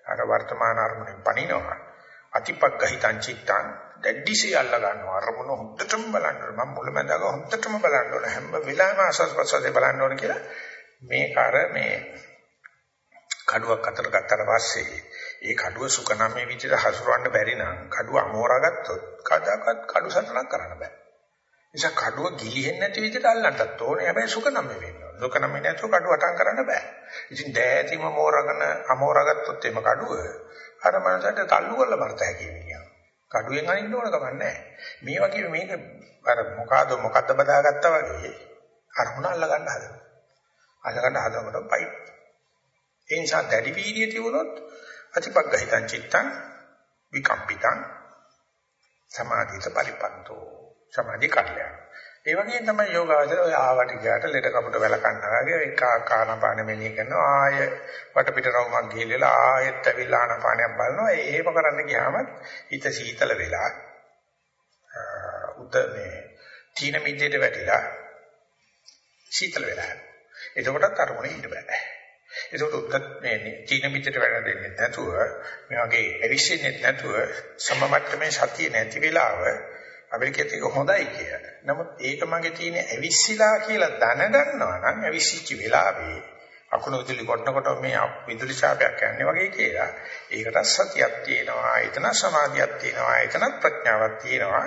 අර වර්තමාන අරමුණෙන් පණිනවා. අතිපග්ගහිතං චිත්තං දැඩිසේ අල්ල ගන්නවා අරමුණ හොඳටම බලන්න ඕන මම මුලමඳාක හොඳටම බලන්න ඕන හැම වෙලාවෙම ආසස් පස්සසේ බලන්න ඕන කියලා මේක අර මේ කඩුවක් අතර ගත්තට පස්සේ ඒ කඩුව සුකනමේ විදිහට හසුරවන්න බැරි නම් කඩුව අමෝරා ගත්තොත් කදාකත් කඩු සටනක් කරන්න බෑ. නිසා කඩුව ගිලිහෙන්නේ නැති විදිහට අල්ලන්නත් ඕනේ. හැබැයි සුකනමේ වෙන්න ඕනේ. සුකනමේ නැතුව කඩුව අටන් කරන්න බෑ. ඉතින් දෑතිම මෝරගෙන අමෝරා ගත්තොත් එimhe කඩුව අර මනසට තල්ලු කරලා මරත හැකි වෙනවා. කඩුවෙන් අනින්න ඕන කමක් නැහැ. මේ වගේ මේක අර මොකಾದ මොකද්ද බදාගත්තා වගේ අරමුණ අල්ල ගන්න හදනවා. අල්ල ගන්න හදනකොට පයි. ඒ නිසා දැඩි වීර්යය තිබුණොත් අතිපග්ගහිතං චිත්තං විකම්පිතං සමාධිත පරිපන්තෝ සමාධි කල්යන. ඒ වගේම තමයි යෝගාවචර ඔය ආවට ගියාට ලෙඩ කපුට වැල කන්නා වගේ එක ආකානපාන මෙලිය කරනවා. ආය වටපිට රවුමක් ගිහිල්ලා ආයෙත් ඇවිල්ලා ආනපානයක් බලනවා. ඒව කරන්න ගියාම හිත සීතල වෙලා උත මේ තීන මිද්දේට වැටිලා සීතල වෙලා එතකොටත් අරමුණේ ඉන්න බෑ. ඒකට උත්තර මේ තීන මිද්දේට වැටෙන්න දෙන්නේ නැතුව මේ වගේ ඇවිස්සෙන්නේ නැතුව සමමට්ටමේ සතිය නැති වෙලාව අපිට කියත එක හොඳයි කියලා. නමුත් ඒක මගේ තියෙන ඇවිස්සිලා කියලා දැනගන්නවා නම් ඇවිස්සිච්ච වෙලාවේ අකුණු විදුලි කොටනකොට මේ විදුලි ශාපයක් යන්නේ වගේ කියලා. ඒකට සතියක් තියෙනවා, එතන සමාධියක් තියෙනවා, එතන ප්‍රඥාවක් තියෙනවා.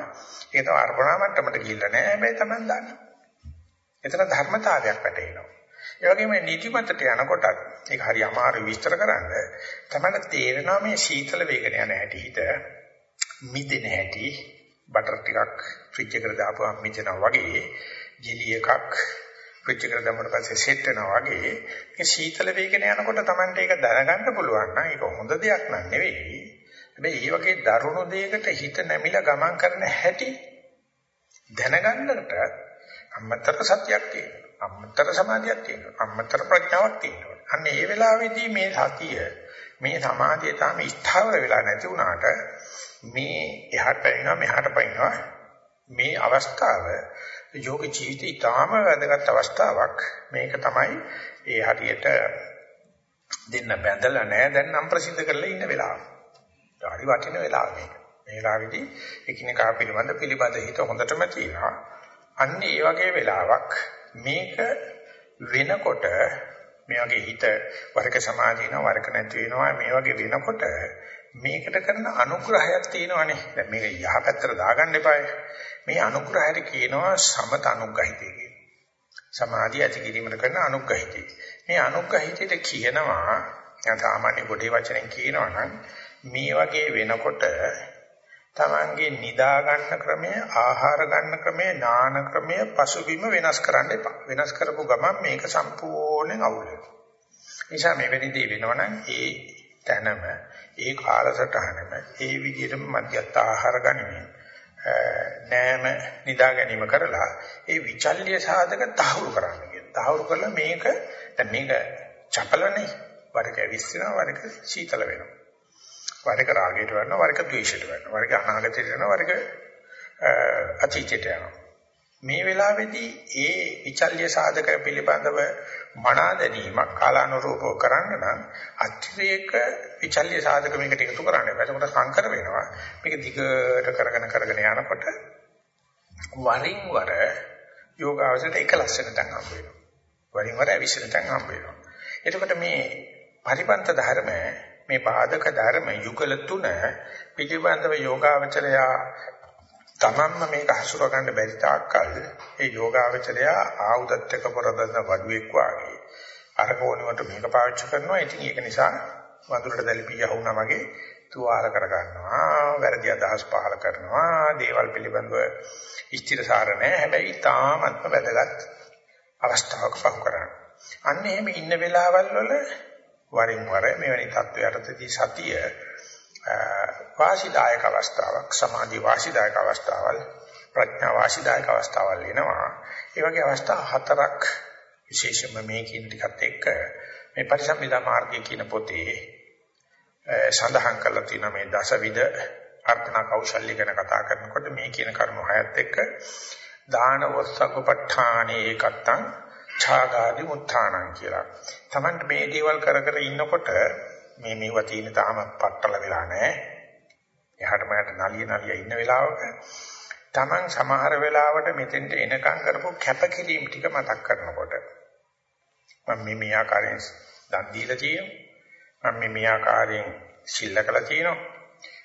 ඒක තව අර්පණා මට්ටමට ගිහිල්ලා නෑ. හැබැයි Taman දන්නවා. එතන ධර්මතාවයක් වැටෙනවා. ඒ වගේම නිදිමතට යනකොට ඒක හරි අමාරු විස්තර කරන්න. තමයි තේරෙනවා මේ සීතල වේගන යන හැටි හිත මිදෙන හැටි බටර් ටිකක් ෆ්‍රිජ් එකට දාපුවම මිදෙනවා වගේ ජෙලි එකක් ෆ්‍රිජ් එකට දැම්මම පස්සේ සෙට් වෙනවා වගේ මේ සීතල වේගන යනකොට Tamante ඒක දැනගන්න පුළුවන් නම් ඒක හොඳ දෙයක් නන් නෙවෙයි. හැබැයි මේ වගේ දරුණු දෙයකට හිත නැමිලා ගමන් කරන හැටි දැනගන්නට අමතර සත්‍යයක් තියෙනවා අමතර සමාධියක් තියෙනවා අමතර ප්‍රඥාවක් තියෙනවා. අන්න ඒ වෙලාවේදී මේ සතිය මේ සමාධිය තාම ස්ථාවර වෙලා නැති වුණාට මේ එහාට පැනනවා මෙහාට පැනනවා මේ අවස්ථාව යෝග ජීවිතේ ඊටාම වැදගත් අවස්ථාවක් මේක තමයි ඒ හරියට දෙන්න බැඳලා නැහැ දැන් නම් ප්‍රසිද්ධ කරලා ඉන්න වෙලාව. හරි වටින වෙලාව මේක. මේ වෙලාවේදී එකිනෙකා පිළිබඳ පිළිබඳ හිත හොඳටම තියෙනවා. අන්න ඒ වගේ වෙලාවක් මේක වෙනකොට මේ වගේ හිත වරක සමාධියන වරක නැති වෙනවා මේ වගේ වෙනකොට මේකට කරන අනුග්‍රහයක් තියෙනවානේ. දැන් මේක යහපැත්තට දාගන්න එපායි. මේ අනුග්‍රහයට කියනවා සමත අනුග්‍රහිතය කියලා. සමාධිය ඇති කිරීමට කරන අනුග්‍රහිතය. මේ අනුග්‍රහිතයට කියනවා දැන් සාමාන්‍ය පොඩි වචනෙන් කියනවා නම් මේ වගේ වෙනකොට තමන්ගේ නිදා ගන්න ක්‍රමය, ආහාර ගන්න ක්‍රමය, නාන ක්‍රමය, පසුබිම වෙනස් කරන්න එපා. වෙනස් කරපු ගමන් මේක සම්පූර්ණයෙන් අවුල් වෙනවා. නිසා මෙවැනි දේ වෙනවනම් ඒ තැනම ඒ කාලසටහනම ඒ විදිහටම මධ්‍යස්ථ ආහාර ගනිමින් නෑම නිදා ගැනීම කරලා ඒ විචල්්‍ය සාධක තහවුරු කරන්න කියන. තහවුරු කළා මේක දැන් මේක චපලනේ වරක විශ්ිනවා වරක සීතල වෙනවා. වරක රාගයට වෙනවා වරක ද්වේෂයට වෙනවා. වරක අනාගතයට වෙනවා වරක අතීතයට යනවා. මේ වෙලාවේදී ඒ විචල්්‍ය සාධක පිළිබඳව මනා දැනීමක් කාලානුරූපව කරන්න නම් අතිරේක විචල්්‍ය සාධක මේකට එකතු කරන්න බෑ. ඒකට සංකර වෙනවා. මේක දිගට කරගෙන කරගෙන යනකොට වරින් වර යෝගාවසයට එක ලස්සන තැන් හම්බ වෙනවා. වරින් වර අවිශ්ල තැන් හම්බ වෙනවා. එතකොට මේ පරිපන්ත ධර්ම මේ බාධක ධර්ම යුගල තුන පිටිබන්ධව යෝගාවචරයා තමන්ම මේක හසුර ගන්න බැරි තාක්කල් ඒ යෝගාවචරය ආයුධත් එක්ක පොරදන්න වඩුවෙක් වාගේ අර කෝණුවට මේක පාවිච්චි කරනවා. ඉතින් ඒක නිසා වඳුරට දැලිපිය වුණා වගේ තුවාල කර ගන්නවා වැරදි අදහස් පහල කරනවා. දේවල් පිළිබඳව ස්ථිරසාර නැහැ. හැබැයි තාමත්ම වැදගත් අවස්ථාවක පහු කරනවා. අන්න එහෙම ඉන්න වෙලාවල් වල වරින් වර මෙවැනි තත්ත්වයටදී සතිය වාසිදායක අවස්ථාවක් සමාධි වාසිදායක අවස්ථාවල් ප්‍රඥා වාසිදායක අවස්ථාවල් වෙනවා ඒ වගේ අවස්ථා හතරක් විශේෂයෙන්ම මේ කියන ටිකත් එක්ක මේ පරිසම්පදා මාර්ගය කියන පොතේ සඳහන් කරලා තියෙන මේ දසවිධ අර්ථනා කෞශල්‍ය ගැන කතා කරනකොට මේ කියන කරුණු හයත් එක්ක දාන වස්සකුපට්ඨානේ ඒකත්තං ඡාගාදි මුත්ථානං කියලා. Tamanට මේ දේවල් කර කර ඉන්නකොට මේ මේව තියෙන තාම පట్టල වෙලා නැහැ. එහාට මෙහාට නලිය නලිය ඉන්න වෙලාවක Taman සමහර වෙලාවට මෙතෙන්ට එනකම් කරපු කැපකිරීම ටික මතක් කරනකොට මම මේ මේ ආකාරයෙන් දන් දීලා තියෙනවා. මම මේ මේ ආකාරයෙන් සිල්ලකලා තියෙනවා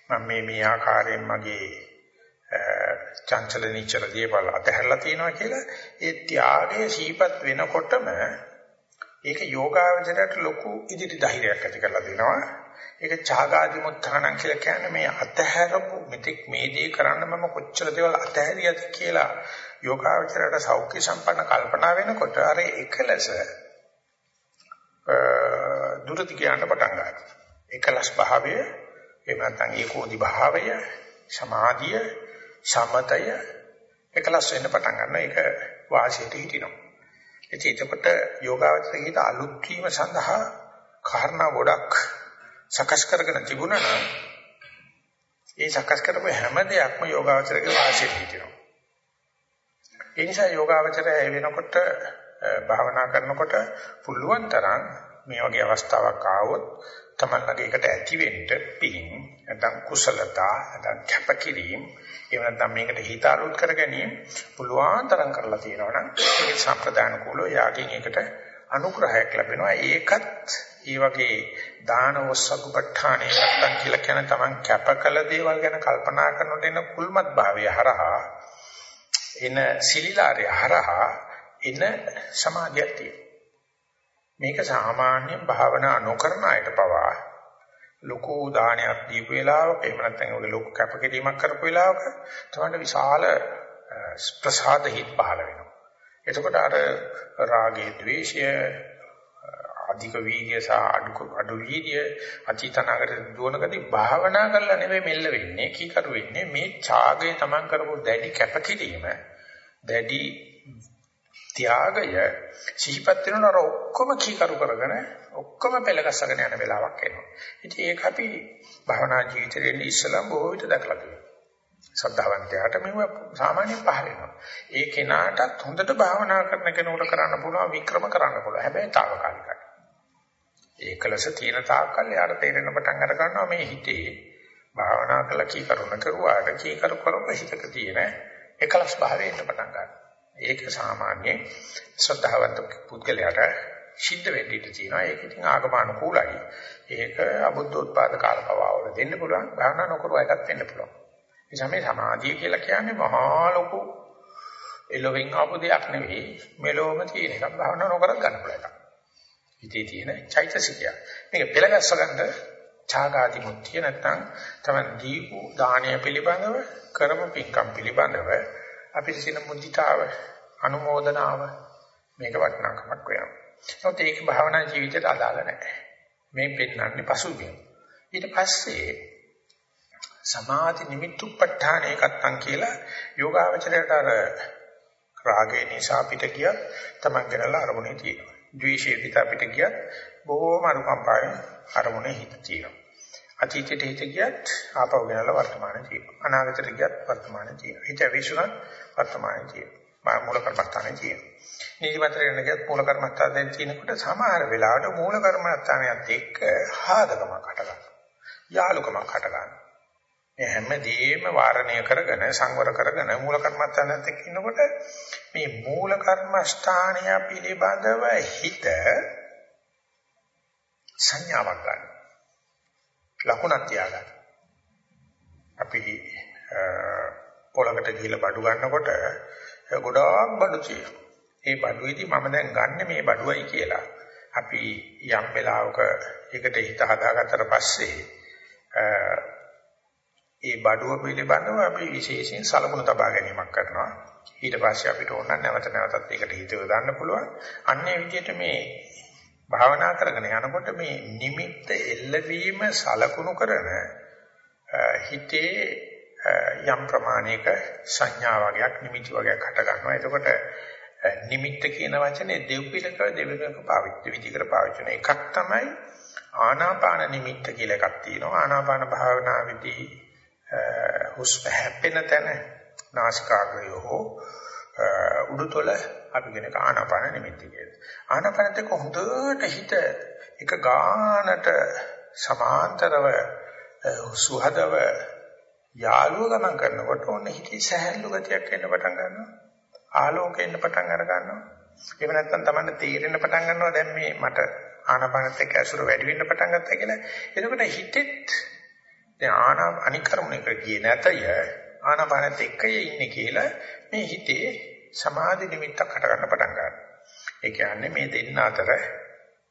මම මේ මේ ආකාරයෙන් මගේ චංචල නිචල දේවල් අතහැරලා තියෙනවා කියලා ඒ ත්‍යාගය සීපත් වෙනකොටම ඒක යෝගාවචරයට ලොකු ඉදිරි ධෛර්යයක් ඇති කරලා දෙනවා. ඒක ඡාගාදි මුත්‍රාණං කියලා කියන්නේ මේ අතහැරපු මෙතෙක් මේ දේ කරන්න මම කොච්චර දේවල් අතහැරියද කියලා යෝගාවචරයට සෞඛ්‍ය සම්පන්න කල්පනා වෙනකොට අර එකලස දුරදි කියන්න පටන් ගන්නවා. එකලස් භාවය එහෙම නැත්නම් ඒකෝදි භාවය සමාධිය සමතය එකලස් වෙන්න පටන් ගන්නවා. ඒක වාසියට හිටිනවා. ඉතින් එතකොට යෝගාවචරයට අලුත් වීම සඳහා කාරණා ගොඩක් සකස් කරගෙන තිබුණා නම් ඒ සකස් කරපු හැම දෙයක්ම යෝගාවචරයේ වාසියට හිටිනවා. ඒ නිසා යෝගාවචරය වෙනකොට භාවනා කරනකොට පුළුවන් තරම් මේ වගේ අවස්ථාවක් ආවොත් තමන්ලගේ එකට ඇති වෙන්න පිහින් නැත්නම් කුසලතා නැත්නම් කැපකිරීම එහෙම නැත්නම් මේකට හිත අලුත් කර ගැනීම පුළුවන් තරම් කරලා තියෙනවා නම් ඒ සම්ප්‍රදාන කුලෝ යාකින් එකට අනුග්‍රහයක් ලැබෙනවා ඒකත් ඒ වගේ දාන වස්සකුපඨානේ නැත්නම් කියලා කියන තමන් කැපකල දේවල් ගැන කල්පනා කරනකොට එන කුල්මත් භාවය හරහා එන සිලිලාරය හරහා එන සමාධියක් තියෙනවා මේක සාමාන්‍යයෙන් භාවනා නොකරන අයට පවා ලොකු දානයක් දීපු වෙලාවක එහෙම නැත්නම් ඔගේ ලොකු කැපකිරීමක් කරපු වෙලාවක තමයි විශාල ප්‍රසාද හිත් පහළ වෙනවා. එතකොට අර රාගයේ ද්වේෂය අධික වීර්ය සහ අඩු අඩු වීර්ය අචිතනාගර දුවනකදී භාවනා කරලා නෙමෙයි මෙල්ල වෙන්නේ කීකරු වෙන්නේ මේ ඡාගය තමන් කරපු දැඩි කැපකිරීම දැඩි ත්‍යාගය සිහිපත් වෙනවන ඔක්කොම කීකරු කරගෙන ඔක්කොම පෙළගස්සගෙන යන වෙලාවක් එනවා. ඉතින් ඒක අපි භවනා ජීවිතේ ඉස්සලම් බොහෝ විට දැකලා තියෙනවා. සද්ධාවන්තයාට මෙව සාමාන්‍යයෙන් පහල වෙනවා. ඒ කෙනාටත් හොඳට භාවනා කරන කෙනෙකුට කරන්න පුළුවන් වික්‍රම කරන්න පුළුවන්. හැබැයි తాවකාලිකයි. ඒකලස තියෙන තාක්කල් යාට තේරෙන පටන් අර ගන්නවා මේ හිතේ භාවනා කළා කීකරුණ කරුවාට කීකරු කරව හිතක තියෙන එකලස් භාවයෙන් පටන් ගන්නවා. ඒක සාමාන්‍ය ශ්‍රද්ධාවන්ත පුද්ගලයාට සිද්ධ වෙන්න ඉඩ තියෙනවා. ඒක ඉතින් ආගමනුකූලයි. ඒක අබුද්ධෝත්පාද කාලපවාවල දෙන්න පුළුවන්. භාවනා නොකරුව එකක් දෙන්න පුළුවන්. ඒ සමේ සමාධිය කියලා කියන්නේ මහා ලොකු එළවෙන් ආපු දෙයක් නෙවෙයි. මෙලොවම තියෙන එකක් භාවනා නොකරත් ගන්න පුළුවන් එකක්. හිතේ තියෙන චෛතසිකය. මේක පෙළගස්ස ගන්න ඡාගාදි මුත්‍ය නැත්තම් තමයි දීපු දානය පිළිබඳව කරම පින්කම් පිළිබඳව අපිට තියෙන මුදිතාව අනුමෝදනාව මේක වටිනාකමක් වෙනවා. ඒත් ඒක භාවනා ජීවිතයට අදාළ නැහැ. මේ පෙන්නන්නේ පසුබිම. ඊට පස්සේ සමාධි නිමිත්තුප්පඨාන එකත්තන් කියලා යෝගාවචරයට අර රාගය නිසා පිට ගියත් තමන් ගැනලා අරමුණේ තියෙනවා. ද්වේෂය පිට අපිට ගියත් බොහෝම අනුකම්පාවෙන් අරමුණේ හිත තියෙනවා. අතීතයට හිත ගියත් ආපහු ගෙනලා වර්තමානයේ තියෙනවා. අනාගතයට ගියත් වර්තමානයේ තියෙනවා. හිත විශ්ුණත් වර්තමානයේ තියෙනවා. මූල කර්මස්ථානයේ තියෙනවා. නිදිමතට යන ගියත් මූල කර්මස්ථානයේ තියෙනකොට සමහර වෙලාවට මූල කර්මස්ථානයත් එක්ක හාදකමක් හට ගන්නවා. යාලුකමක් හට ගන්නවා. මේ හැමදේම වාරණය කරගෙන සංවර කරගෙන මූල කර්මස්ථානයත් එක්ක ඉන්නකොට මේ මූල කර්මස්ථානය පිළිබඳව හිත සංඥාවක් ගන්නවා. ලකුණක් තියාගන්න. අපි පොළකට ගිහිල්ලා බඩු ගන්නකොට ගොඩාක් බඩු තියෙනවා. ඒ බඩුවේදී මම දැන් ගන්න මේ බඩුවයි කියලා. අපි යම් වෙලාවක එකට හිත හදාගත්තට පස්සේ ඒ බඩුව පිළිබඳව අපි විශේෂයෙන් සලකුණු තබා ගැනීමක් කරනවා. ඊට පස්සේ අපිට ඕන නැවත නැවතත් ඒකට හිත යොදන්න පුළුවන්. අන්නේ විදිහට මේ භාවනා කරගෙන යනකොට මේ නිමිත්ත එල්ලවීම සලකුණු කරන හිතේ යම් ප්‍රමාණයක සංඥා වගේක් නිමිති වගේක් හට ගන්නවා. එතකොට නිමිත්ත කියන වචනේ දෙව්පිලක දෙවිකක පාවිච්චි විදිහකට පාවිච්චි කරන එකක් තමයි ආනාපාන නිමිත්ත කියලා එකක් තියෙනවා. ආනාපාන භාවනාවේදී හුස්ම හැපෙන තැන නාසිකාග්‍රය හෝ උඩුතල අපි කියන ආනාපාන නිමිති කියලා. ආනාපානත් එක්ක හොඳට හිත එක ගානට සමාන්තරව සුහදව යාළුව ගමන් කරනකොට ඔන්න හිතේ සැහැල්ලු ගතියක් එන්න පටන් ගන්නවා. ආලෝකය එන්න පටන් අර ගන්නවා. එහෙම නැත්නම් Tamanne තීරෙන්න පටන් ගන්නවා දැන් මේ මට ආනාපානත් එක්ක ඇසුර වැඩි වෙන්න පටන් ගත්තා කියලා. එතකොට හිතෙත් දැන් ආනා අනිකරමුණක ගියේ නැතය ආනාපානත් එක්කය ඉන්නේ කියලා මේ හිතේ සමාධි නිමිත්තක් හට ගන්න පටන් ගන්නවා. ඒ කියන්නේ මේ දෙන්න අතර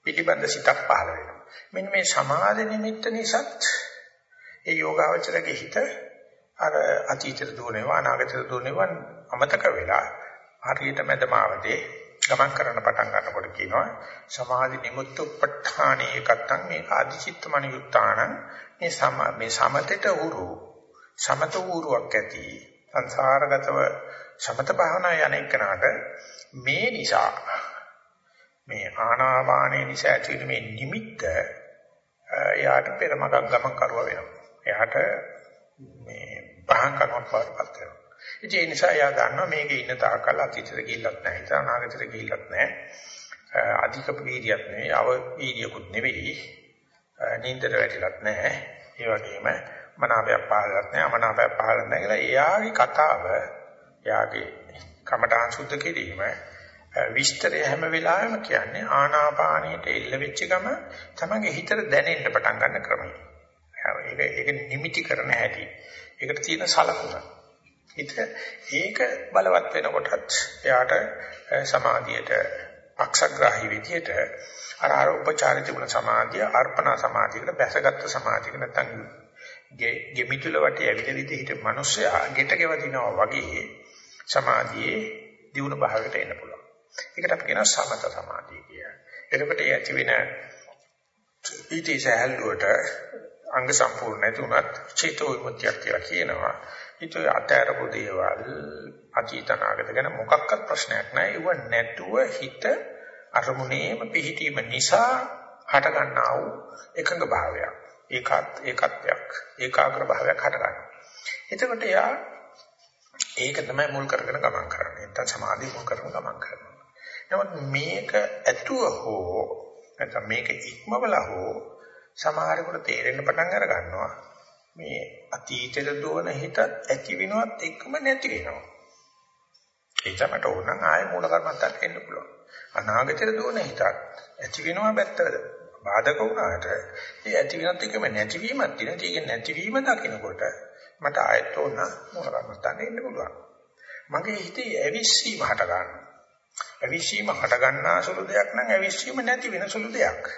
පිළිබඳ සිතක් පහළ වෙනවා. මෙන්න මේ සමාධි නිමිත්ත නිසාත් ඒ යෝගාවචරගේ හිත අර අතීතයට දුවනවා අනාගතයට දුවනවා අමතක වෙලා හරියට මැදමාවතේ ගමන් කරන්න පටන් ගන්නකොට කියනවා සමාධි නිමුත්තුප්පඨානේ එකත්තන් මේ ආදිචිත්තමණ යුක්තාන මේ සම මේ සමතේට උරු සමත උරුවක් ඇති සංසාරගතව සමත භාවනා යන එකනට මේ නිසා මේ ආනාපානේ නිසා ඇති මේ නිමිත්ත එයාට පෙරමගක් ගමන් කරුවා වෙනවා. එයාට මේ පහන් කර්මක් වඩපත් වෙනවා. ඉතින් ඒ නිසා එයා දන්නවා මේකේ ඉන්න තාකල් අතීතෙට ගිහිල්ලත් නැහැ. ඉතින් අනාගතෙට ගිහිල්ලත් නැහැ. අධික වීර්යයක් නෙවෙයි, අව වීර්යකුත් නෙවෙයි. නින්දට වැටිලත් නැහැ. ඒ වගේම මනාපයක් පහළත් නැහැ, අමනාපයක් පහළත් නැහැ කියලා එයාගේ කතාව, එයාගේ කමඨාන් සුද්ධ කිරීම විස්තරය හැම වෙලාවෙම කියන්නේ ආනාපානයට එල්ල වෙච්ච ගම තමගේ හිතට දැනෙන්න පටන් ගන්න ක්‍රමය. ඒක ඒක නිමිටි කරන හැටි. ඒකට තියෙන සලකුණ. හිත ඒක බලවත් වෙනකොටත් එයාට සමාධියට අක්ෂග්‍රාහී විදියට අර අර උපචාර තිබුණ සමාධිය අර්පණා සමාධියකට බැසගත්තු සමාධියක නැත්නම් ගෙමිතුල වටේ ඇවිදවිද හිට මිනිස්සයා ගෙට ගෙවදිනවා වගේ සමාධියේ දියුණු භාවයකට එන්න පුළුවන්. ඒකට අපි කියනවා සමත සමාධිය කියලා. එතකොට ඒ ඇති වෙන ඊටි සහැල්ලුවට අංග සම්පූර්ණ නැති උනත් චේතෝ විමුක්තියක් කියලා කියනවා. හිතේ අතෑරපු දේවල් අතීත අනාගත ගැන මොකක්වත් ප්‍රශ්නයක් නැහැ. ඒව නැතුව හිත අරමුණේම පිහිටීම නිසා හට ගන්නා වූ එකඟ භාවයක්. ඒකත් ඒකත්වයක්. ඒකාග්‍ර භාවයක් හට ගන්නවා. එතකොට යා ඒක තමයි මුල් කරගෙන ගමන් කරන්නේ. නැත්නම් සමාධිය මුල් කරගෙන ගමන් කරනවා. නමුත් මේක ඇතුව හෝ නැත්නම් මේක ඉක්මවලා හෝ සමහරෙකුට තේරෙන්න පටන් අර ගන්නවා. මේ අතීතයට දුවන හිතත් ඇති වෙනවත් එක්කම නැති වෙනවා. ඒ තමට ඕන නම් ආයෙ මූල කර්මත්තට එන්න පුළුවන්. අනාගතයට දුවන හිතත් ඇති වෙනවා පැත්තකට බාධක වුණාට ඒ ඇති වෙනත් එක්කම නැතිවීමක් තියෙනවා. ඒක නැතිවීම දකිනකොට මට ආයෙත් ඕන මූල කර්මත්තට එන්න පුළුවන්. මගේ හිතේ ඇවිස්සීම හට ගන්නවා. ඇවිස්සීම හට ගන්නා සුළු දෙයක් නම් ඇවිස්සීම නැති වෙන සුළු දෙයක්.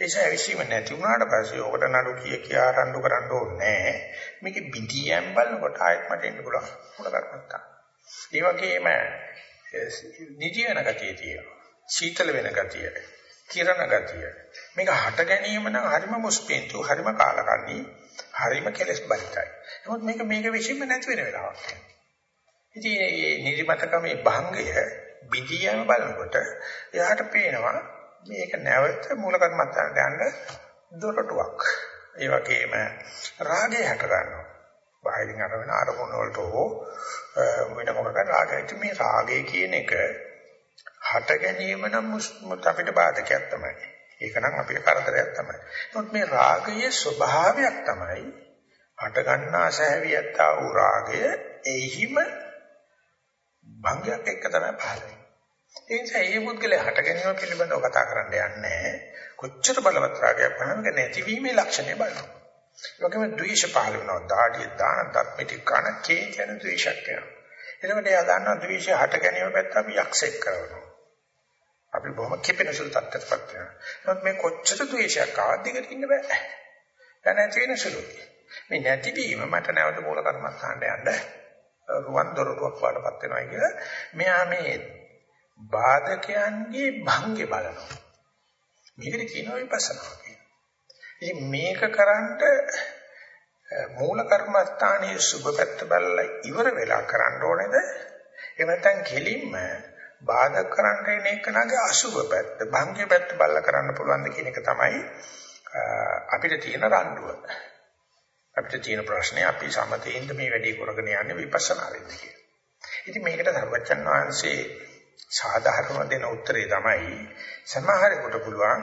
ඒසයි ඇවිස්සීම නැති වුණාට පස්සේ ඔකට නඩු කිය කියා රණ්ඩු කරන්න ඕනේ නැහැ. මේකේ බිඳියම් බලනකොට ආයෙත් මට එන්න පුළුවන්. මොකද කරන්නේ? ඒ වගේම නිදි වෙන ගතිය තියෙනවා. සීතල වෙන ගතිය. කිරණ ගතිය. මේක හට ගැනීම නම් හරිම මුස්පෙන්තු, හරිම කාලකන්ණී, හරිම කෙලස් බරිතයි. නමුත් මේක මේක විශ්ීම නැති වෙන වෙලාවක්. ඉතින් මේ නිදිමතකමේ භංගය බිඳියම් බලනකොට එයාට පේනවා මේක නැවත මූල කර්මත්තාට යන්න දොරටුවක්. ඒ වගේම රාගය හට ගන්නවා. බාහිරින් අරගෙන අරමුණ වලට හෝ වෙන මොකකට රාගය. මේ රාගය කියන එක හට ගැනීම නම් අපිට බාධකයක් තමයි. ඒක නම් අපේ කරදරයක් තමයි. නමුත් මේ රාගයේ ස්වභාවයක් තමයි හට ගන්නා සහැවියත්තා වූ රාගය එහිම භංගයක් එක්ක තමයි පහළ වෙන්නේ. ඒ නිසා මේ පුද්ගලයා හට ගැනීම පිළිබඳව කතා කරන්න යන්නේ කොච්චර බලවත් රාගයක් වහනද නැතිවීමේ ලක්ෂණය බලනවා. ඒ වගේම ද්වේෂ පහළ වෙනවා. දාඩිය දාන ධර්මිත කන කේ කියන ද්වේෂයක් වෙනවා. එතකොට එයා දන්නවා ද්වේෂය හට ගැනීම පැත්ත අපි යක්ෂෙක් කරනවා. අපි බොහොම කිපෙන සුළු තත්ත්වයකට වෙනවා. නමුත් මේ කොච්චර ද්වේෂයක් ආවත් දිගට ඉන්න බෑ. දැන් නැති වෙන සුළුයි. මේ නැතිවීම මට නැවත මූල කර්මස්ථානට යන්න රුවන් දොරටුවක් වඩපත් වෙනවා කියලා මෙයා මේ බාධකයන්ගේ භංගේ බලනවා. මේකට කියනවා විපස්සනා කියලා. ඉතින් මේක කරන්ට මූල කර්මස්ථානයේ සුබ පැත්ත බලලා ඉවර වෙලා කරන්න ඕනේද? එහෙම නැත්නම් කෙලින්ම බාධා කරන්න එන එකනගේ අසුබ පැත්ත, භංගේ පැත්ත බලලා කරන්න පුළුවන්ද කියන එක තමයි අපිට තියෙන රණ්ඩුව. අපිට තියෙන ප්‍රශ්නේ අපි සමතේින්ද මේ වැඩේ කරගෙන යන්නේ විපස්සනාවෙන්ද කියලා. ඉතින් මේකට සර්වචන් වහන්සේ සාධාරණ දෙන උත්තරේ තමයි සමහරෙකුට පුළුවන්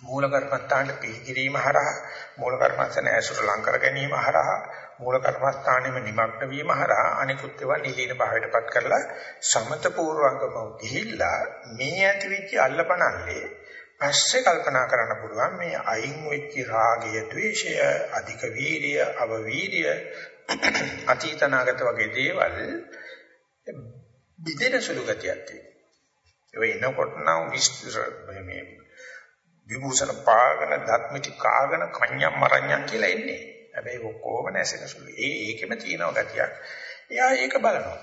මූල කර්මස්ථානට පිළිගිරීම හරහා මූල කර්මස්ථාන ඇසුර ලං කර ගැනීම හරහා මූල කර්මස්ථානෙම නිමග්න වීම හරහා අනිකුත් ඒවා නිලීන භාවයටපත් කරලා සමත පූර්වංගම ගිහිල්ලා මේ ඇතිවිච්ච අල්ලපනල්ලේ පස්සේ කල්පනා කරන්න පුළුවන් මේ අයින් වෙච්ච රාගය, ద్వේෂය, අධික වීර්ය, අවවීර්ය, අතීතනාගත වගේ දේවල් බිදෙන සුළු ගතියක් තියෙනවා. ඒ එනකොට නම් විස්තර මේ විභූෂණ පාගන ධත්මිටි කාගන කන්‍යම් මරණ්‍යම් කියලා එන්නේ. හැබැයි ඔක්කොම නැසෙන සුළු. ඒ ඒකෙම තියෙන ගතියක්. එයා ඒක බලනවා.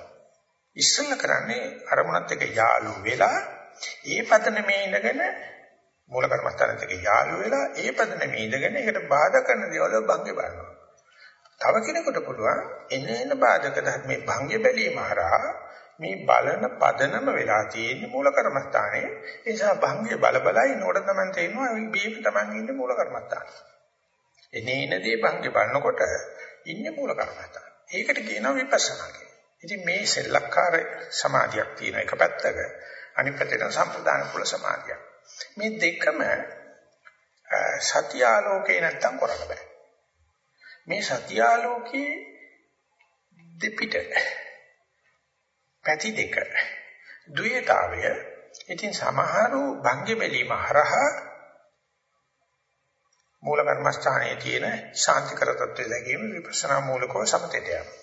ඉස්සෙල්ල කරන්නේ අරමුණත් එක්ක යාළු වෙලා ඒ පදනමේ ඉඳගෙන මූල කර්මස්ථානත් එක්ක යාළු වෙලා ඒ පදනමේ ඉඳගෙන ඒකට බාධා කරන දේවල් භංගේ බලනවා. තව කෙනෙකුට පුළුවන් එනේන බාධක ධර්මේ භංගේ බැලීම හරහා මේ බලන පදනම වෙලා තියෙන්නේ මූල කර්මස්ථානේ. ඒ නිසා භංගේ බල බලයි නෝඩ තමයි තේරෙනවා බීම තමයි ඉන්නේ මූල කර්මස්ථානේ. එනේන දේ භංගේ බලනකොට ඉන්නේ මූල කර්මස්ථානේ. ඒකට කියනවා විපස්සනා කියලා. ඉතින් මේ සෙල්ලක්කාර සමාධියක් තියෙන එක පැත්තක අනිත් පැත්තට සම්ප්‍රදාන කුල සමාධියක්. මේ දෙකම සත්‍යාලෝකේ නැත්තම් කරන්න බෑ. මේ සත්‍යාලෝකේ දෙපිට පැති දෙක ද්වේතාවය ඉතින් සමහරු භංග බැලීම හරහා මූල කර්මස්ථානයේ තියෙන ශාන්තිකර තත්ත්වය ලැබීම විපස්සනා මූලකව සමතේට යනවා.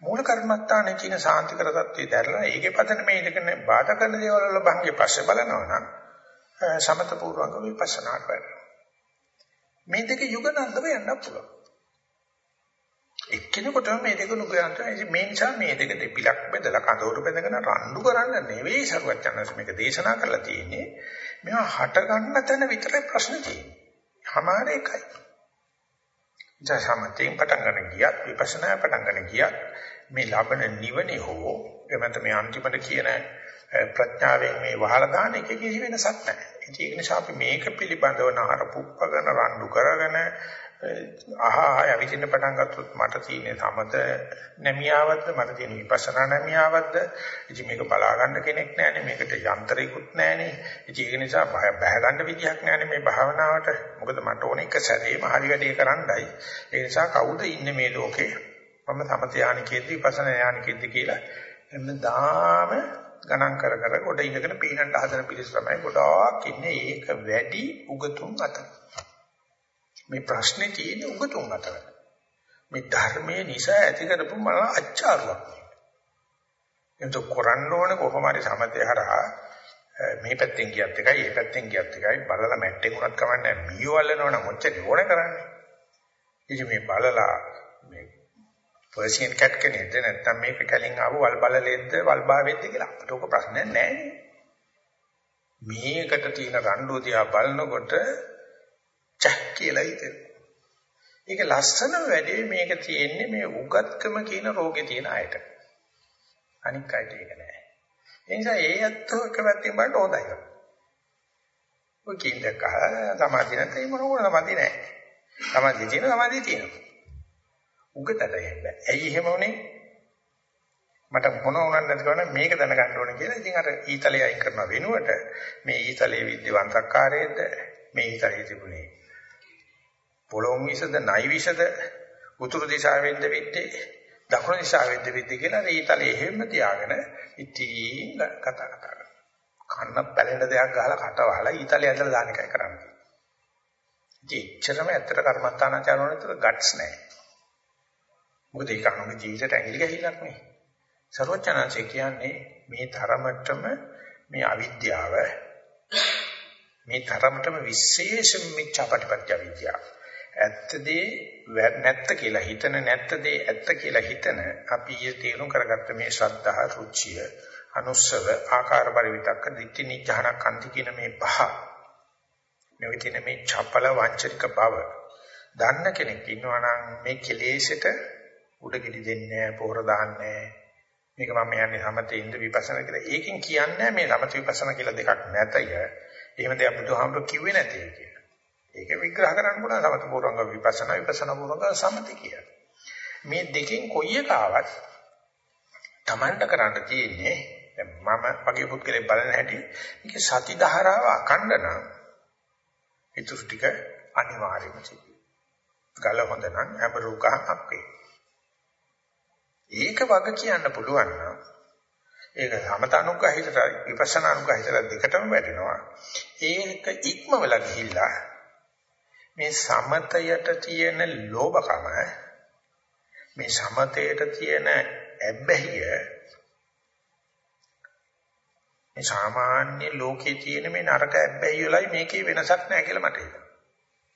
මූල කර්මස්ථානයේ තියෙන ශාන්තිකර තත්ත්වය දැරලා ඒකේ පතන මේ ඉඳගෙන බාධා කරන දේවල් වල භංගේ පස්සේ බලනවා නම් සමත පූර්වංග විපස්සනා කරනවා. මේ දෙක යුගනන්දව යන්න පුළුවන්. එක්කෙනෙකුට මේ දෙක නුගයන්ට මේ නිසා මේ දෙක දෙපිලක් බෙදලා කඳවුරු බෙදගෙන රණ්ඩු කරන්න නෙවෙයි සරුවචනස් මේක දේශනා කරලා තියෙන්නේ. මේවා හට ගන්න තැන විතරයි ප්‍රශ්න තියෙන්නේ. හමාර එකයි. ජසමතෙන් පටන් ගන්න ගියත් විපස්සනා පටන් ගන්න ගියත් මේ ලබන නිවනේ හෝ එමෙත මේ අන්තිමට කියන ප්‍රඥාවෙන් මේ වහලා දාන එක කිසි වෙනසක් නැහැ. ඒක නිසා අපි මේක පිළිබඳව නහර පුප්පගෙන රණ්ඩු කරගෙන අහා යවිදින්න පටන් ගත්තොත් මට තියෙන සමත නැමියාවක්ද? මට තියෙන විපස්සනා නැමියාවක්ද? ඉතින් මේක බලා ගන්න කෙනෙක් නැහැනේ මේකට යන්ත්‍රයකුත් නැහැනේ. ඉතින් ඒක නිසා බහ ගන්න විදියක් නැහැනේ මේ භාවනාවට. මොකද මට ඕනේ එක සැරේම හරි වැඩේ කරන්නයි. ඒ නිසා කවුද ඉන්නේ මේ ලෝකේ? මම සමත යානිකේද විපස්සනා යානිකේද කියලා එන්නදාම ගණන් කර කර කොට ඉඳගෙන පීනන්න හදන පිළිස් තමයි ගොඩාක් ඉන්නේ. ඒක වැඩි උගතුන් අතර. මේ ප්‍රශ්නේ තියෙන්නේ උගතුන් අතර. මේ ධර්මයේ නිසා ඇති කරපු මල අච්චාරුවක්. එතකොට කරන්න ඕනේ කොහොම හරි සමතේ හරහා මේ පැත්තෙන් ගියත් එකයි මේ පැත්තෙන් ගියත් එකයි බලලා මැට්ටේ උනත් කමන්නේ මීවල්ලනවනම් ඔච්චර ඕනේ කරන්නේ. ඉතින් මේ බලලා මේ පර්සියන් කැට් කෙනෙක්ද නැත්නම් මේක කලින් ආව වල් බලලෙද්ද වල් භාවෙද්ද කියලා අපිට ඔක ප්‍රශ්නයක් නැහැ මේකට තියෙන රණ්ඩු දිහා බලනකොට චක් කියලා හිතෙනවා. ඒක ලස්සන වැඩේ මේක තියෙන්නේ මේ උගත්කම කියන රෝගේ තියෙන අයට. අනික් අයට ඒක නෑ. ඒ නිසා ඒ ඇත්තෝ එක පැත්තකින් බලන්න හොඳයි. ඔය කිල්ලක සමාධිය නැත්නම් මොනවද සමාධිය නෑ. සමාධිය තියෙන සමාධිය තියෙනවා. උගතට යන්න. ඇයි එහෙම උනේ? මට මොන වුණත් නැති කරන මේක දැනගන්න ඕනේ කියලා. ඉතින් අර ඊතලයේ අයින් කරන වෙනුවට මේ ඊතලයේ විද්‍යවන්තකාරයේද මේ ඊතලයේ තිබුණේ පොළොන් විසද නයි විසද උතුරු දිශාවෙන්ද විද්දේ දකුණු දිශාවෙන්ද විද්දේ කියලා ඊතලේ එහෙම තියාගෙන ඉතින් කතා කතා කරනවා. කන්න පැලෙන දෙයක් ගහලා කට වහලා ඊතලේ ඇදලා දාන එකයි කරන්නේ. ඉතින් එච්චරම ඇත්තට කර්මස්ථානාචාර වුණාට ගට්ස් නැහැ. මොකද ඒක අනුගේ ජීවිතයට ඇඟිලි ගහිලක් නේ. සර්වඥාන්සේ කියන්නේ මේ තරමටම මේ අවිද්‍යාව මේ තරමටම විශේෂම මිච්ඡාපටිපත්‍ය විද්‍යාව. ඇත්තදී නැත්ත කියලා හිතන නැත්තදී ඇත්ත කියලා හිතන අපි ඊයේ තේරුම් කරගත්ත මේ ශ්‍රද්ධා රුචිය අනුස්සව ආකාර පරිවිතක්ක දිට්ඨි නිජහන කන්ති කියන මේ පහ මේ තියෙන මේ චපල වංචනික බව දන්න කෙනෙක් ඉන්නවා නම් මේ කෙලෙසට උඩගෙඩි දෙන්නේ පොහොර දාන්නේ මේක මම යන්නේ සමතේ ඉඳ විපස්සනා කියලා. ඒකෙන් කියන්නේ මේ සමත විපස්සනා කියලා දෙකක් නැතය. එහෙම දෙයක් බුදුහාමුදුරු කිව්වේ නැtei කියලා. ඒක විග්‍රහ කරන්න පුළුවන් සමත පූර්වංග විපස්සනා විපස්සනා පූර්වංග සමති කියලා. මේ දෙකෙන් කොයි එක ආවත් Tamanට කරන්න තියෙන්නේ දැන් මම වගේ පුද්ගලෙක් බලන හැටි මේක සති ධාරාව අකණ්ඩ නම් ඊටු ටික අනිවාර්යම සිද්ධ. ගල හොඳ නම් අමරුකා අපේ. ඒක වග කියන්න පුළුවන් නම් ඒක සමතනුග්‍රහිතට විපස්සනානුග්‍රහිතට දෙකටම වැටෙනවා. ඒක ඉක්මවල ගිහිල්ලා මේ සමතයට තියෙන ලෝභකම මේ සමතයට තියෙන ඇබ්බැහිය මේ සාමාන්‍ය ලෝකයේ තියෙන මේ නරක ඇබ්බැහිය වලයි මේකේ වෙනසක් නැහැ කියලා මට හිතෙනවා.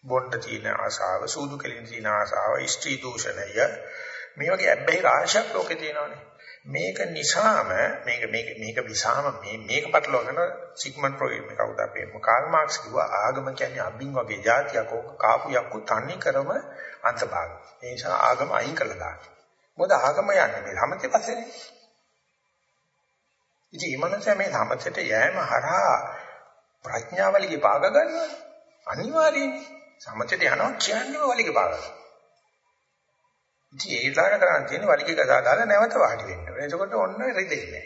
බොණ්ඩ තියෙන ආසාව, සූදු කෙලින් තියෙන ආසාව, ස්ත්‍රී දූෂණය මේ වගේ ඇබ්බැහි රාශියක් ලෝකේ තියෙනවානේ. මේක නිසාම මේක මේක මේක විසාම මේ මේක පටලවගෙන සිග්මන්ඩ් ෆ්‍රොයිඩ් මේ කවුද අපේ කාල් මාක්ස් කිව්වා ආගම කියන්නේ අබින් වගේ જાතියක් ඕක කාපු යක්කු තන්නේ කරම අන්තභාග. ඒ නිසා ආගම අයින් කළා දාන්න. මොකද ආගම යන්නේ මේ සමතේ පස්සේනේ. ඉතින් මේ මනස මේ සමතේට යෑම හරහා ප්‍රඥාවලිගේ පාග ගන්නවා. අනිවාර්යයෙන්ම සමතේට යනවා කියන්නේම වලිගේ පාග ගන්නවා. ඉතින් ඒ ඊළඟ කරන් තියෙන වලිගේ ගසා දාලා නැවත වාඩි වෙන්න ඕනේ. එතකොට ඔන්න රිදෙන්නේ.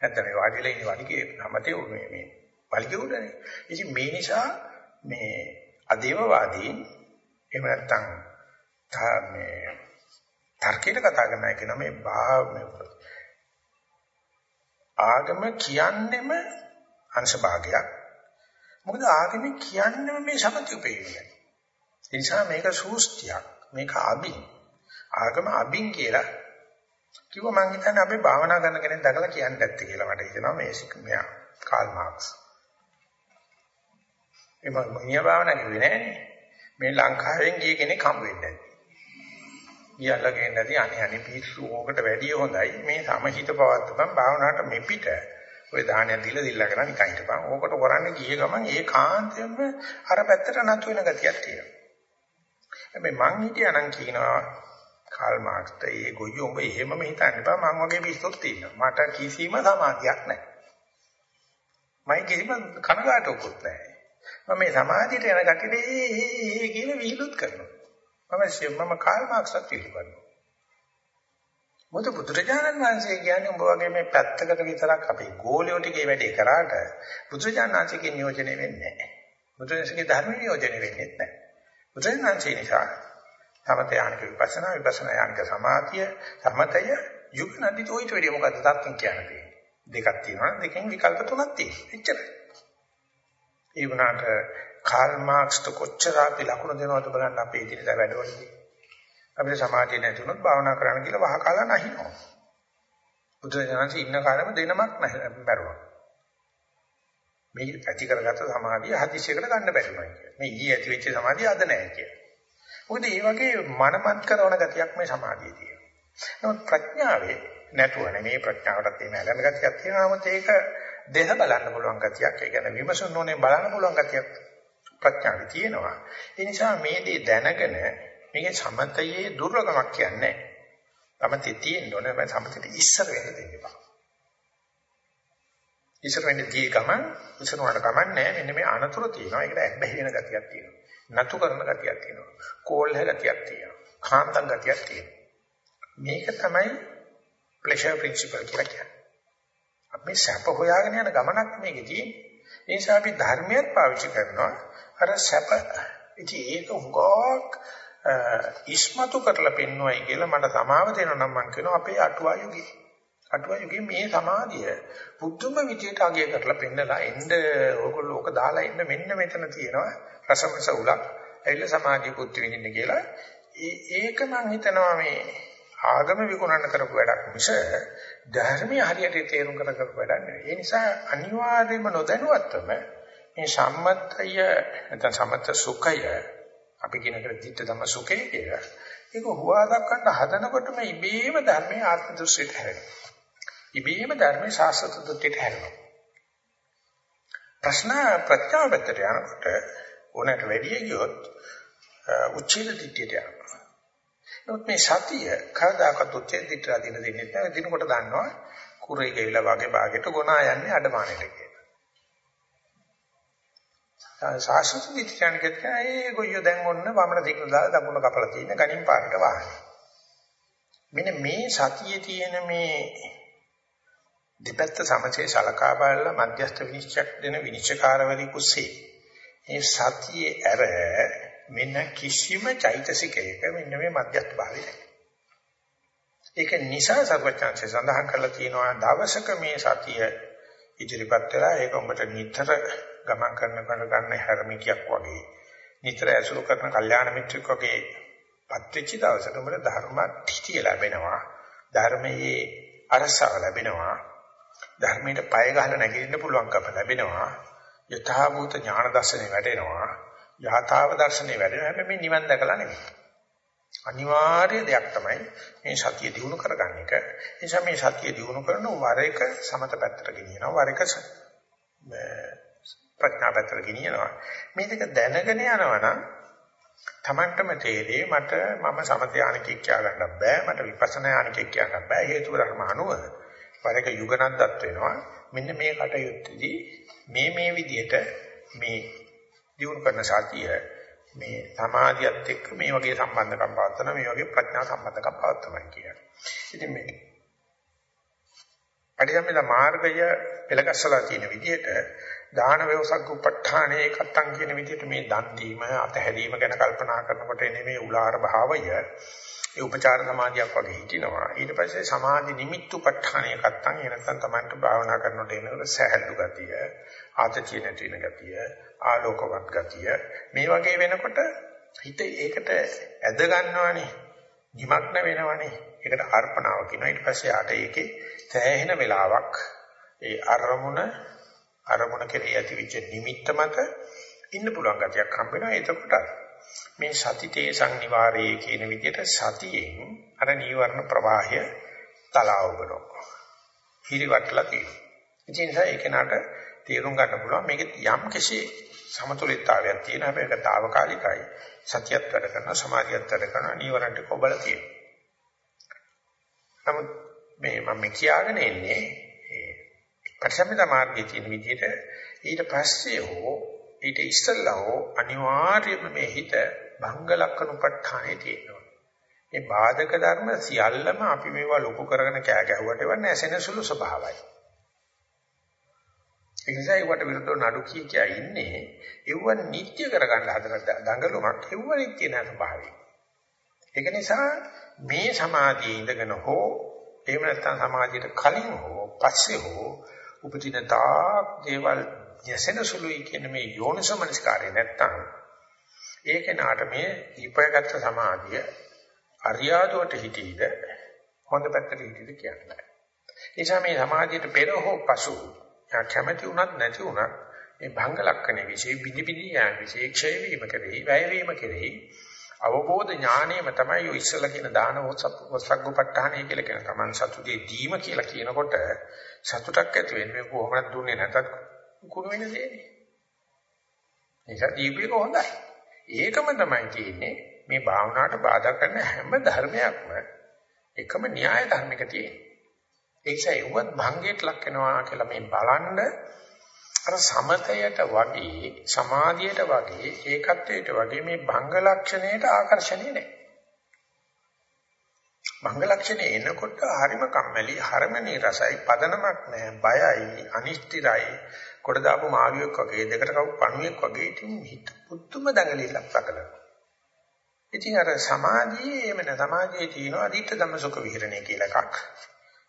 නැත්නම් මේ වාඩිලා ඉන්නේ වලිගේ සමතේ මේ මේ වලිගේ උඩනේ. ඉතින් මේ නිසා මේ අදේවවාදීන් එහෙම නැත්නම් මේ තර්කයට කතා කරන එක නම මේ ආගම කියන්නේම අංශ භාගයක්. මොකද ආගම කියන්නේම මේ සමති උපේක්ෂය. ඒ නිසා මේක සූස්තියක්. මේක අබින්. ආගම අබින් කියලා කිව්ව මං හිතන්නේ අපි භාවනා කරන කෙනෙක් දැකලා කියන්න ඇත්තේ කියලා මට හිතෙනවා මේ මෙයා කාල් මාක්ස්. ඒ මම මිය භාවනා කිව්වේ නෑනේ. මේ ලංකාවෙන් ගිය කෙනෙක් හම් වෙන්නේ නැහැ. ගියල්ලගෙන නැති අනේ අනේ පිස්සු ඕකට වැඩිය හොඳයි මේ සමහිත පවත්තපන් භාවනාවට මෙපිට ඔය දාහනය දීලා දිල්ලා කරා නිකන් හිටපන් ඕකට කරන්නේ ගිය ගමන් ඒකාන්තයෙන්ම අර පැත්තට නතු වෙන ගතියක් තියෙනවා හැබැයි මං හිතනනම් කියනවා කාල් මාක්ස්ට ඒ ගොයියෝ උඹ එහෙමම හිතන්න එපා මං වගේ පිස්සුත් තියෙනවා මට කිසිම සමාධියක් නැහැ මයි කිසිම කනගාටුකුත් නැහැ මම මේ සමාධියට යන කටියට ඒ ඒ කියන විහිළුත් කරනවා මම මම කාල් මාක්ස්ට පිළිගන්නවා. මොකද බුදුරජාණන් වහන්සේ කියන්නේ උඹ වගේ මේ පැත්තකට විතරක් අපේ ගෝලියෝ ටිකේ වැඩේ කරාට බුදුරජාණන් වහන්සේගේ නියෝජනය වෙන්නේ නැහැ. බුදුරජාණන්ගේ ධර්ම නියෝජනය වෙන්නේ නැහැ. බුදුරජාණන් වහන්සේ නිසා සමත යානික විපස්සනා විපස්සනා යානික සමාධිය සමතය යුගනදි toit වැඩි මොකද්ද තත්ත්වම් කියන්නේ. දෙකක් තියෙනවා දෙකෙන් විකල්ප තුනක් තියෙනවා. එච්චරයි. ඒ වුණාට කාල් මාක්ස්ට කොච්චර අපි ලකුණු දෙනවද බලන්න අපේ ඉදිරියට වැඩවලදී. අපිට සමාධිය නැතුනොත් භාවනා කරන්න කියලා වහකලා නැහිනවා. බුදුරජාණන් ඉන්න කාලෙම දෙනමක් නැහැ බැරුවා. මේ ඇති කරගත්ත සමාධිය හදිසියකට ගන්න බැරිමයි කියන්නේ. මේ ඊ ඇති වෙච්ච සමාධිය අද නැහැ කියන්නේ. මොකද මේ වගේ මනමත් කරන ගතියක් මේ සමාධියේ තියෙනවා. නමුත් ප්‍රඥාවේ නැතුවනේ මේ ප්‍රඥාවටත් තියෙන ඇලෙන ගතියක් තියෙනවා. නමුත් ඒක දෙහ බලන්න පුළුවන් ගතියක්. ඒ කියන්නේ විමසන්න ඕනේ බලන්න පුළුවන් ගතියක් ප්‍රඥාවේ තියෙනවා. ඒ නිසා මේ දේ දැනගෙන මේකේ සමතයේ දුර්ලභමක් කියන්නේ සමතේ තියෙන්න ඕනේ මම සමතේට ඉස්සර වෙන්න දෙන්න එපා. ඉස්සර වෙන්න දී ගමන් ඉස්සර වුණාට ගමන් නෑ මෙන්න මේ අනතුරු තියෙනවා. ඒකට ඇබ්බැහි වෙන ගතියක් තියෙනවා. නතු කරන ගතියක් තියෙනවා. කෝල්හ ගතියක් තියෙනවා. කාන්තං ගතියක් තියෙනවා. මේක තමයි ප්ලෙෂර් ප්‍රින්සිපල් කියලා කියන්නේ. අපි සැප හොයාගෙන යන ගමනක් මේකේ තියෙන්නේ. ඒ නිසා අපි ධර්මයක් පාවිච්චි කරනවා අර සැප ඉතින් ඒක හුඟක් ඉස්මතු කරලා පෙන්වයි කියලා මට සමාව දෙනවා නම් මම කියනවා අපේ අටුවා යුගයේ අටුවා යුගයේ මේ සමාධිය පුදුම විදියට අගය කරලා පෙන්නලා එන්න ඕගොල්ලෝ ඕක දාලා ඉන්න මෙන්න මෙතන තියෙනවා රසමස උලක් ඇවිල්ලා සමාධිය පුත්‍ති විඳින්න කියලා ඒක මම හිතනවා මේ ආගම විකුණන්න කරපු වැඩක් මිස ධර්මයේ හරියට තේරුම් කර කරපු වැඩක් නෙවෙයි. ඒ නිසා අනිවාර්යයෙන්ම නොදැනුවත්වම මේ සම්මතය නැත්නම් සමත සුඛය අපි කියන කර දිට්ඨ ධම්ම සුඛය කියලා. ඒක හුවා දක්වන්න හදනකොටම ඉබේම ධර්මයේ ආත්ම දෘෂ්ටියට හැරෙනවා. ඉබේම ධර්මයේ ශාස්ත්‍ර දෘෂ්ටියට හැරෙනවා. ප්‍රශ්න ප්‍රත්‍යාවපතට යනකොට ඕනට වැඩි ගියොත් උච්චේද දිට්ඨියට යනවා. නමුත් මේ සතිය කවදාකවත් උච්චේද දිට්ඨියට දින දෙන්නේ නැහැ. දිනකොට දන්නවා කුරේ ගෙවිලා වගේ භාගයට ගොනා යන්නේ අඩමාණයට කියලා. සාසුත් දිට්ඨියන් කියනවා ඒ ගොයියෝ දැන් ඔන්න වමන දිගට දාලා දකුණ කපලා තියෙන ගණින් පාරට වාහනේ. මෙන්න මේ සතියේ තියෙන මේ දෙපැත්ත සමසේ සලකා බලලා මධ්‍යස්ථ විනිශ්චයක් දෙන විනිශ්චයකාරවරි කුස්සේ. මේ සතියේ ඇර මෙන්න කිසිම චෛතසිකයක මෙන්න මේ මධ්‍යස්ථ භාවය නැහැ. ඒක නිසා සර්වඥාන්සේ සඳහන් කරලා තියෙනවා දවසක මේ සතිය ඉදිරිපත් වෙලා ඒක උඹට නිතර ගමන් කරන කර ගන්න හැරමිකයක් වගේ නිතර ඇසුරු කරන කල්යාණ මිත්‍රෙක් වගේ පත්‍විච්ච දවසට උඹට ධර්ම තිතිය ලැබෙනවා. ධර්මයේ අරසාව ලැබෙනවා. ධර්මයට පය ගහලා නැගිටින්න පුළුවන්කම ලැබෙනවා. යථාභූත ඥාන දර්ශනේ වැඩෙනවා යථාව දර්ශනේ වැඩෙනවා හැබැයි මේ නිවන් දැකලා නෙමෙයි. අනිවාර්ය දෙයක් තමයි මේ සතිය දිනු කරගන්න එක. ඒ නිසා මේ සතිය දිනු කරන වර එක සමත පැත්තට ගෙනියනවා. වර එක ප්‍රඥා පැත්තට ගෙනියනවා. මේ දෙක දැනගෙන යනවා නම් Tamanටම තේරෙයි මට මම සමත යානිකෙක් කියා ගන්න බෑ. මට විපස්සනා යානිකෙක් කියා ගන්න බෑ. හේතු ධර්ම අනුව වර එක යුගනන්දත් වෙනවා. මෙන්න මේ කටයුත්තේදී මේ මේ විදිහට මේ දිනු කරන සතිය මේ සමාධියත් එක්ක මේ වගේ සම්බන්ධකම් පවත්වන මේ වගේ ප්‍රඥා සම්බන්ධකම් පවත්වනවා කියන්නේ. ඉතින් මේ අධිගමන මාර්ගය පෙළගස්සලා තියෙන විදිහට දාන වේසග්ගුප්පඨානේ කත්තං කියන විදිහට මේ දන් දීම අතහැරීම ගැන කල්පනා කරනකොට එනේ මේ උලාර භාවය ඒ උපචාර සමාධියක් වගේ හිටිනවා. ඊට පස්සේ සමාධි නිමිත්තුපඨානේ කත්තං එන නැත්නම් Tamanට භාවනා කරනකොට එනකොට සහැල්ලු ගතිය, ආතතිය නැති වෙන ගතිය, ආලෝකවත් ගතිය. මේ වගේ වෙනකොට හිත ඒකට ඇද ගන්නවනේ. නිමග්න වෙනවනේ ඒකට අර්පණාව කියනවා. ඊට පස්සේ ආට ඒකේ සෑහෙන වෙලාවක් ඒ අරමුණ අරමුණ කෙරෙහි ඇතිවෙච්ච නිමිත්ත මත ඉන්න පුළුවන් ගතියක් හම්බ වෙනවා එතකොට මේ සතිතේ සංනිවාරයේ කියන විදිහට සතියෙන් අර නීවරණ ප්‍රවාහය තලාව කරනවා හිරිවටලා තියෙනවා ඒ නිසා ඒක නට තේරුම් ගන්න පුළුවන් මේක යම් කෙසේ සමතුලිතතාවයක් තියෙන හැබැයි ඒක తాවකාලිකයි. සතියත් වැඩ කරනවා සමාධියත් වැඩ කරනවා නීවරණ ටික ඔබල තියෙනවා. නමුත් මේ මම කියාගෙන ඉන්නේ ඒ පරිසම්පදා මාර්ගයේ තියෙන විදිහට ඊට පස්සේ හෝ ඊට ඉස්සෙල්ලා හෝ අනිවාර්යයෙන්ම මේ හිත භංග ලක්ෂණ උපට්ඨානේ තියෙනවා. මේ බාධක ධර්ම සියල්ලම අපි මේවා ලොකු කරගෙන කෑ ගැහුවට වන්නේ ඇසෙන සුළු ස්වභාවයි. ඒ නිසා ඒකට විරුද්ධව නඩු කිය කියා ඉන්නේ ඒව නිත්‍ය කරගන්න හදන දඟලුමක් ඒව නිත්‍ය නැත භාවය. ඒක නිසා මේ සමාධියේ ඉඳගෙන හෝ එහෙම නැත්නම් සමාධියට කලින් හෝ පස්සේ හෝ උපදින තාක් දේවල් යසෙන සුළුයි කියන මේ යෝනිසමනස්කාරය නැත්තම් ඒක නාට මේ දීපයගත් සමාධිය අරියාදුවට හිතීද හොඳ පැත්තට හිතීද කියන්න බෑ. නිසා මේ සමාධියට පෙර හෝ පසු යා කැමැති උනත් නැති උනත් මේ භංග ලක්ෂණේ විශේෂ පිළිපිලි යාන් විශේෂය වීම කෙරෙහි වැය වීම කෙරෙහි අවබෝධ ඥාණයම තමයි ඔය ඉස්සලා කියන දාන වොත්සග්ගෝපට්ඨානයි කියලා කියන තමන් සතුටේ දීම කියලා කියනකොට සතුටක් ඇති වෙන්නේ කොහොමද දුන්නේ නැතත් කුණු වෙන දෙන්නේ. ඒක දීපේක හොඳයි. ඒකම තමයි තියෙන්නේ මේ භාවනාවට බාධා කරන හැම ධර්මයක්ම එකම න්‍යාය ධර්මික තියෙන්නේ. ඒකයි උවත් භංගයට ලක් වෙනවා කියලා මේ බලන්න අර සමතයට වගේ සමාධියට වගේ ඒකත්වයට වගේ මේ භංග ලක්ෂණයට ආකර්ෂණය නැහැ. භංග ලක්ෂණය එනකොට හරිම කම්මැලි, හරිම නිරසයි, පදනමක් නැහැ, බයයි, අනිෂ්ටිරයි, කොට දාපු මාළුවෙක් වගේ දෙකට කවු පණුවෙක් වගේ ඉතින් හිත පුදුම දඟලිලක් පකලනවා. ඉතින් අර සමාධියේ එමෙන්න සමාධියේ තියෙනවා අදිට ධම්මසුඛ විහරණය කියලා එකක්.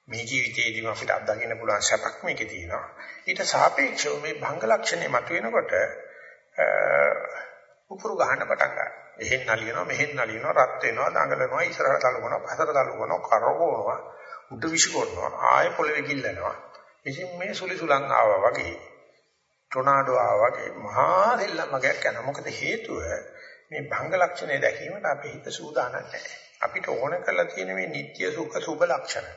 මේ ජීවිතයේදීම අපිට අත්දකින්න පුළුවන් සැපක් මේකේ තියෙනවා. ඊට සාපේක්ෂව මේ භංග ලක්ෂණය මතුවෙනකොට උපුරු ගහන්න පටන් ගන්නවා. එහෙන් නලියනවා මෙහෙන් නලියනවා රත් වෙනවා දඟලනවා ඉස්සරහට තලනවා පස්සට තලනවා කරකවනවා උඩ විසිකරනවා ආය පොළවේ ගිල්ලනවා. ඉතින් මේ සුලි සුලං ආවා වගේ ටොනාඩෝ ආවා වගේ මහා දෙල්ලමගයක් යනවා. මොකද හේතුව මේ භංග ලක්ෂණය දැකීමට අපේ හිත සූදානම් නැහැ. අපිට ඕන කරලා තියෙන මේ නিত্য සුඛ සුබ ලක්ෂණ.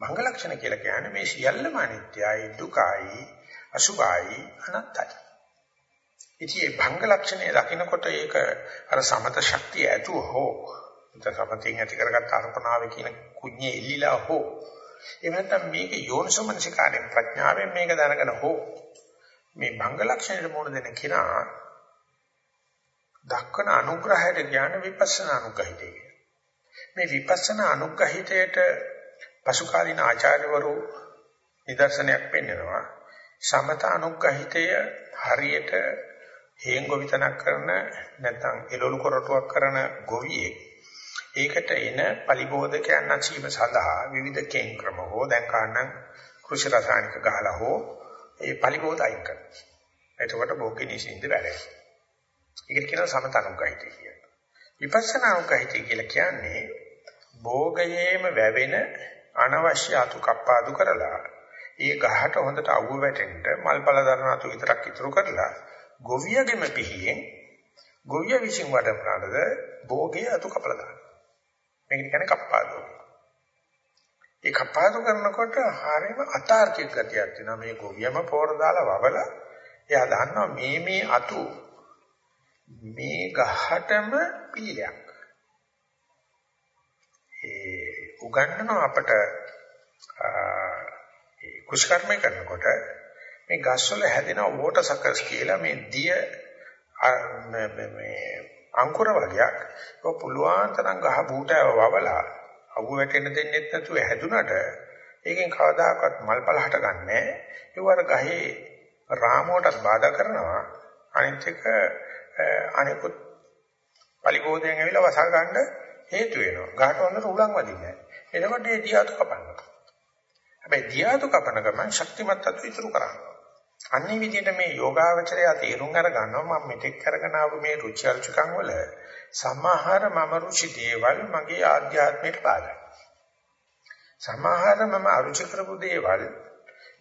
මංග ලක්ෂණ කියලා කියන්නේ මේ සියල්ලම අනිත්‍යයි දුකයි අසුභයි අනත්තයි. ඉතින් මේ භංග ලක්ෂණය දකිනකොට ඒක අර සමත ශක්තිය ඇතුව හෝ සමතෙන් ඇති කරගත් අර්පණාවේ කියන කුඤ්ඤේ ඉල්ලීලා හෝ එහෙම නැත්නම් මේක යෝනිසමනසිකාරයෙන් ප්‍රඥාවෙන් මේක දැනගෙන හෝ මේ භංග ලක්ෂණයට මුහුණ දෙන කෙනා දක්වන අනුග්‍රහයට ඥාන විපස්සනා අනුග්‍රහිතය. මේ විපස්සනා අනුග්‍රහිතයට පසු කාලින ආචාර්යවරු නිදර්ශනයක් පෙන්නනවා සමත අනුග්‍රහිතය හරියට හේන් ගොවිතැනක් කරන නැත්නම් එළවලු කොරටුවක් කරන ගොවියෙක් ඒකට එන පරිබෝධකයන් නැසීම සඳහා විවිධ කේන් ක්‍රම හෝ දැන් කාණන් කෘෂි රසායනික ගහලා හෝ ඒ පරිබෝධ අයින් කරනවා. එතකොට භෝගේ නිසින්ද වැඩේ. ඒකට කියනවා සමතනුග්ගහිතය කියලා. විපස්සනානුග්ගහිතය කියලා කියන්නේ භෝගයේම වැවෙන අනවශ්‍ය අතු කප්පාදු කරලා ඒ ගහට හොඳට අවුව වැටෙන්න මල්පල දරන අතු විතරක් ඉතුරු කරලා ගොවියගෙම පිහියෙන් ගොවිය විසින් වඩපරාද භෝගේ අතු කපලා දානවා. මේක කියන්නේ කප්පාදු. ඒ කප්පාදු කරනකොට හරියම අතාර්කික ගතියක් තියෙනවා. මේ ගොවියම පෝර දාලා වවලා එයා දන්නවා මේ මේ අතු මේ ගහටම පිළිලයක්. ඒ උගන්වනවා අපට ඒ කුෂ්කර්මය කරනකොට මේ ගස්වල හැදෙන වෝටර් සකස් කියලා මේ දිය මේ අංකුර වර්ගයක්. ඒක පුළුවන් තරම් ගහ බූටව වවලා අගු වැටෙන්න දෙන්නෙත් නැතුව හැදුනට ඒකෙන් කවදාකවත් මල්පල හට ගන්නෑ ඒ වර ගහේ රාමුවටත් බාධා කරනවා. අනිත් එක අනිකුත් පරිබෝධයෙන් ඇවිල්ලා වසා ගන්න හේතු වෙනවා. ගහට වන්නට උලන් වදින්නේ එතකොට ඒ දියාතු කපනවා. හැබැයි දියාතු කපන ගමන් ශක්තිමත් අතු ඉතුරු කරනවා. අන්නේ විදිහට මේ යෝගාවචරය තේරුම් අර ගන්නවා මම මෙතෙක් කරගෙන ආපු මේ රුචි අරුචිකම් වල සමහර මම රුචි දේවල් මගේ ආධ්‍යාත්මයට බාධායි. සමහර මම අරුචි කරපු දේවල්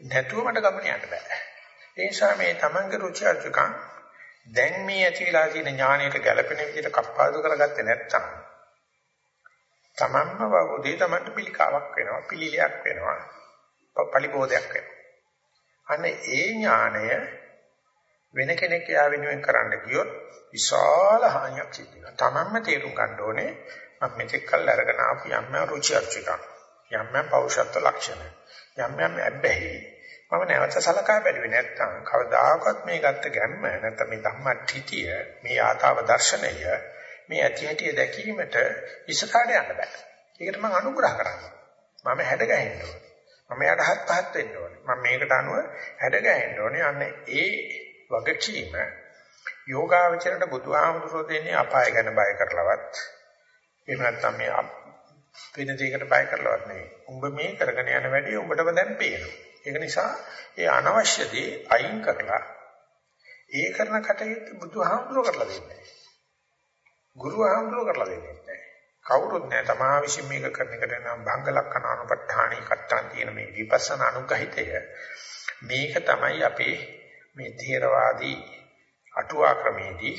නැතුව මට ගමන යන්න බෑ. ඒ නිසා මේ Tamange රුචි අරුචිකම් දැන් මේ ඇතිලා තියෙන ඥාණයට ගැළපෙන විදිහට කප්පාදු කරගත්තේ නැත්නම් තමන්ම වගේ තමන්ට පිළිකාවක් වෙනවා පිළිලයක් වෙනවා පරිබෝධයක් වෙනවා අනේ ඒ ඥාණය වෙන කෙනෙක් යා වෙනුවෙන් කරන්න ගියොත් විශාල හානියක් සිද්ධ වෙනවා. Tamanම තේරුම් ගන්න ඕනේ මම මෙතෙක් කල් අරගෙන ආපු යම් යම් රුචි අරුචිකම් යම් යම් පෞෂත්ව ලක්ෂණ යම් යම් අබ්බැහි මම නැවත සලකා බැලුවේ නැත්නම් කවදාකවත් මේ ගත්ත ගැම්ම නැත්නම් මේ ධම්මටිතිය මේ ආතාව දර්ශනය මේ ඇති හැටි දැකීමට ඉස්සරහට යන්න බෑ. ඒකට මම අනුග්‍රහ කරනවා. මම හැඩ ගැහෙන්න ඕනේ. මම යට හත් පහත් වෙන්න ඕනේ. මම මේකට අනුව හැඩ ගැහෙන්න ඕනේ. අන්න ඒ වගකීම යෝගාවචරයට බුදුහාමුදුරුවෝ දෙන්නේ අපාය ගැන බය කරලවත් එහෙම නැත්නම් මේ වෙන දෙයකට බය කරලවත් නෙවෙයි. උඹ මේ කරගෙන යන වැඩේ උඹටම දැන් පේනවා. ඒක නිසා ඒ අනවශ්‍ය දේ අයින් කරලා ඒ කරන කටයුත්ත බුදුහාමුදුරුවෝ කරලා දෙන්නේ. ගුරු හාමුදුරුවෝ කරලා දෙන්නේ නැහැ. කවුරුත් නැහැ. තමා විසින් මේක කරන එකට නම් භංග ලක්ෂණ අනුපත්ථාණි කට්ටන් තියෙන මේ විපස්සනා අනුගහිතය. මේක තමයි අපේ මේ තේරවාදී අටුවා ක්‍රමේදී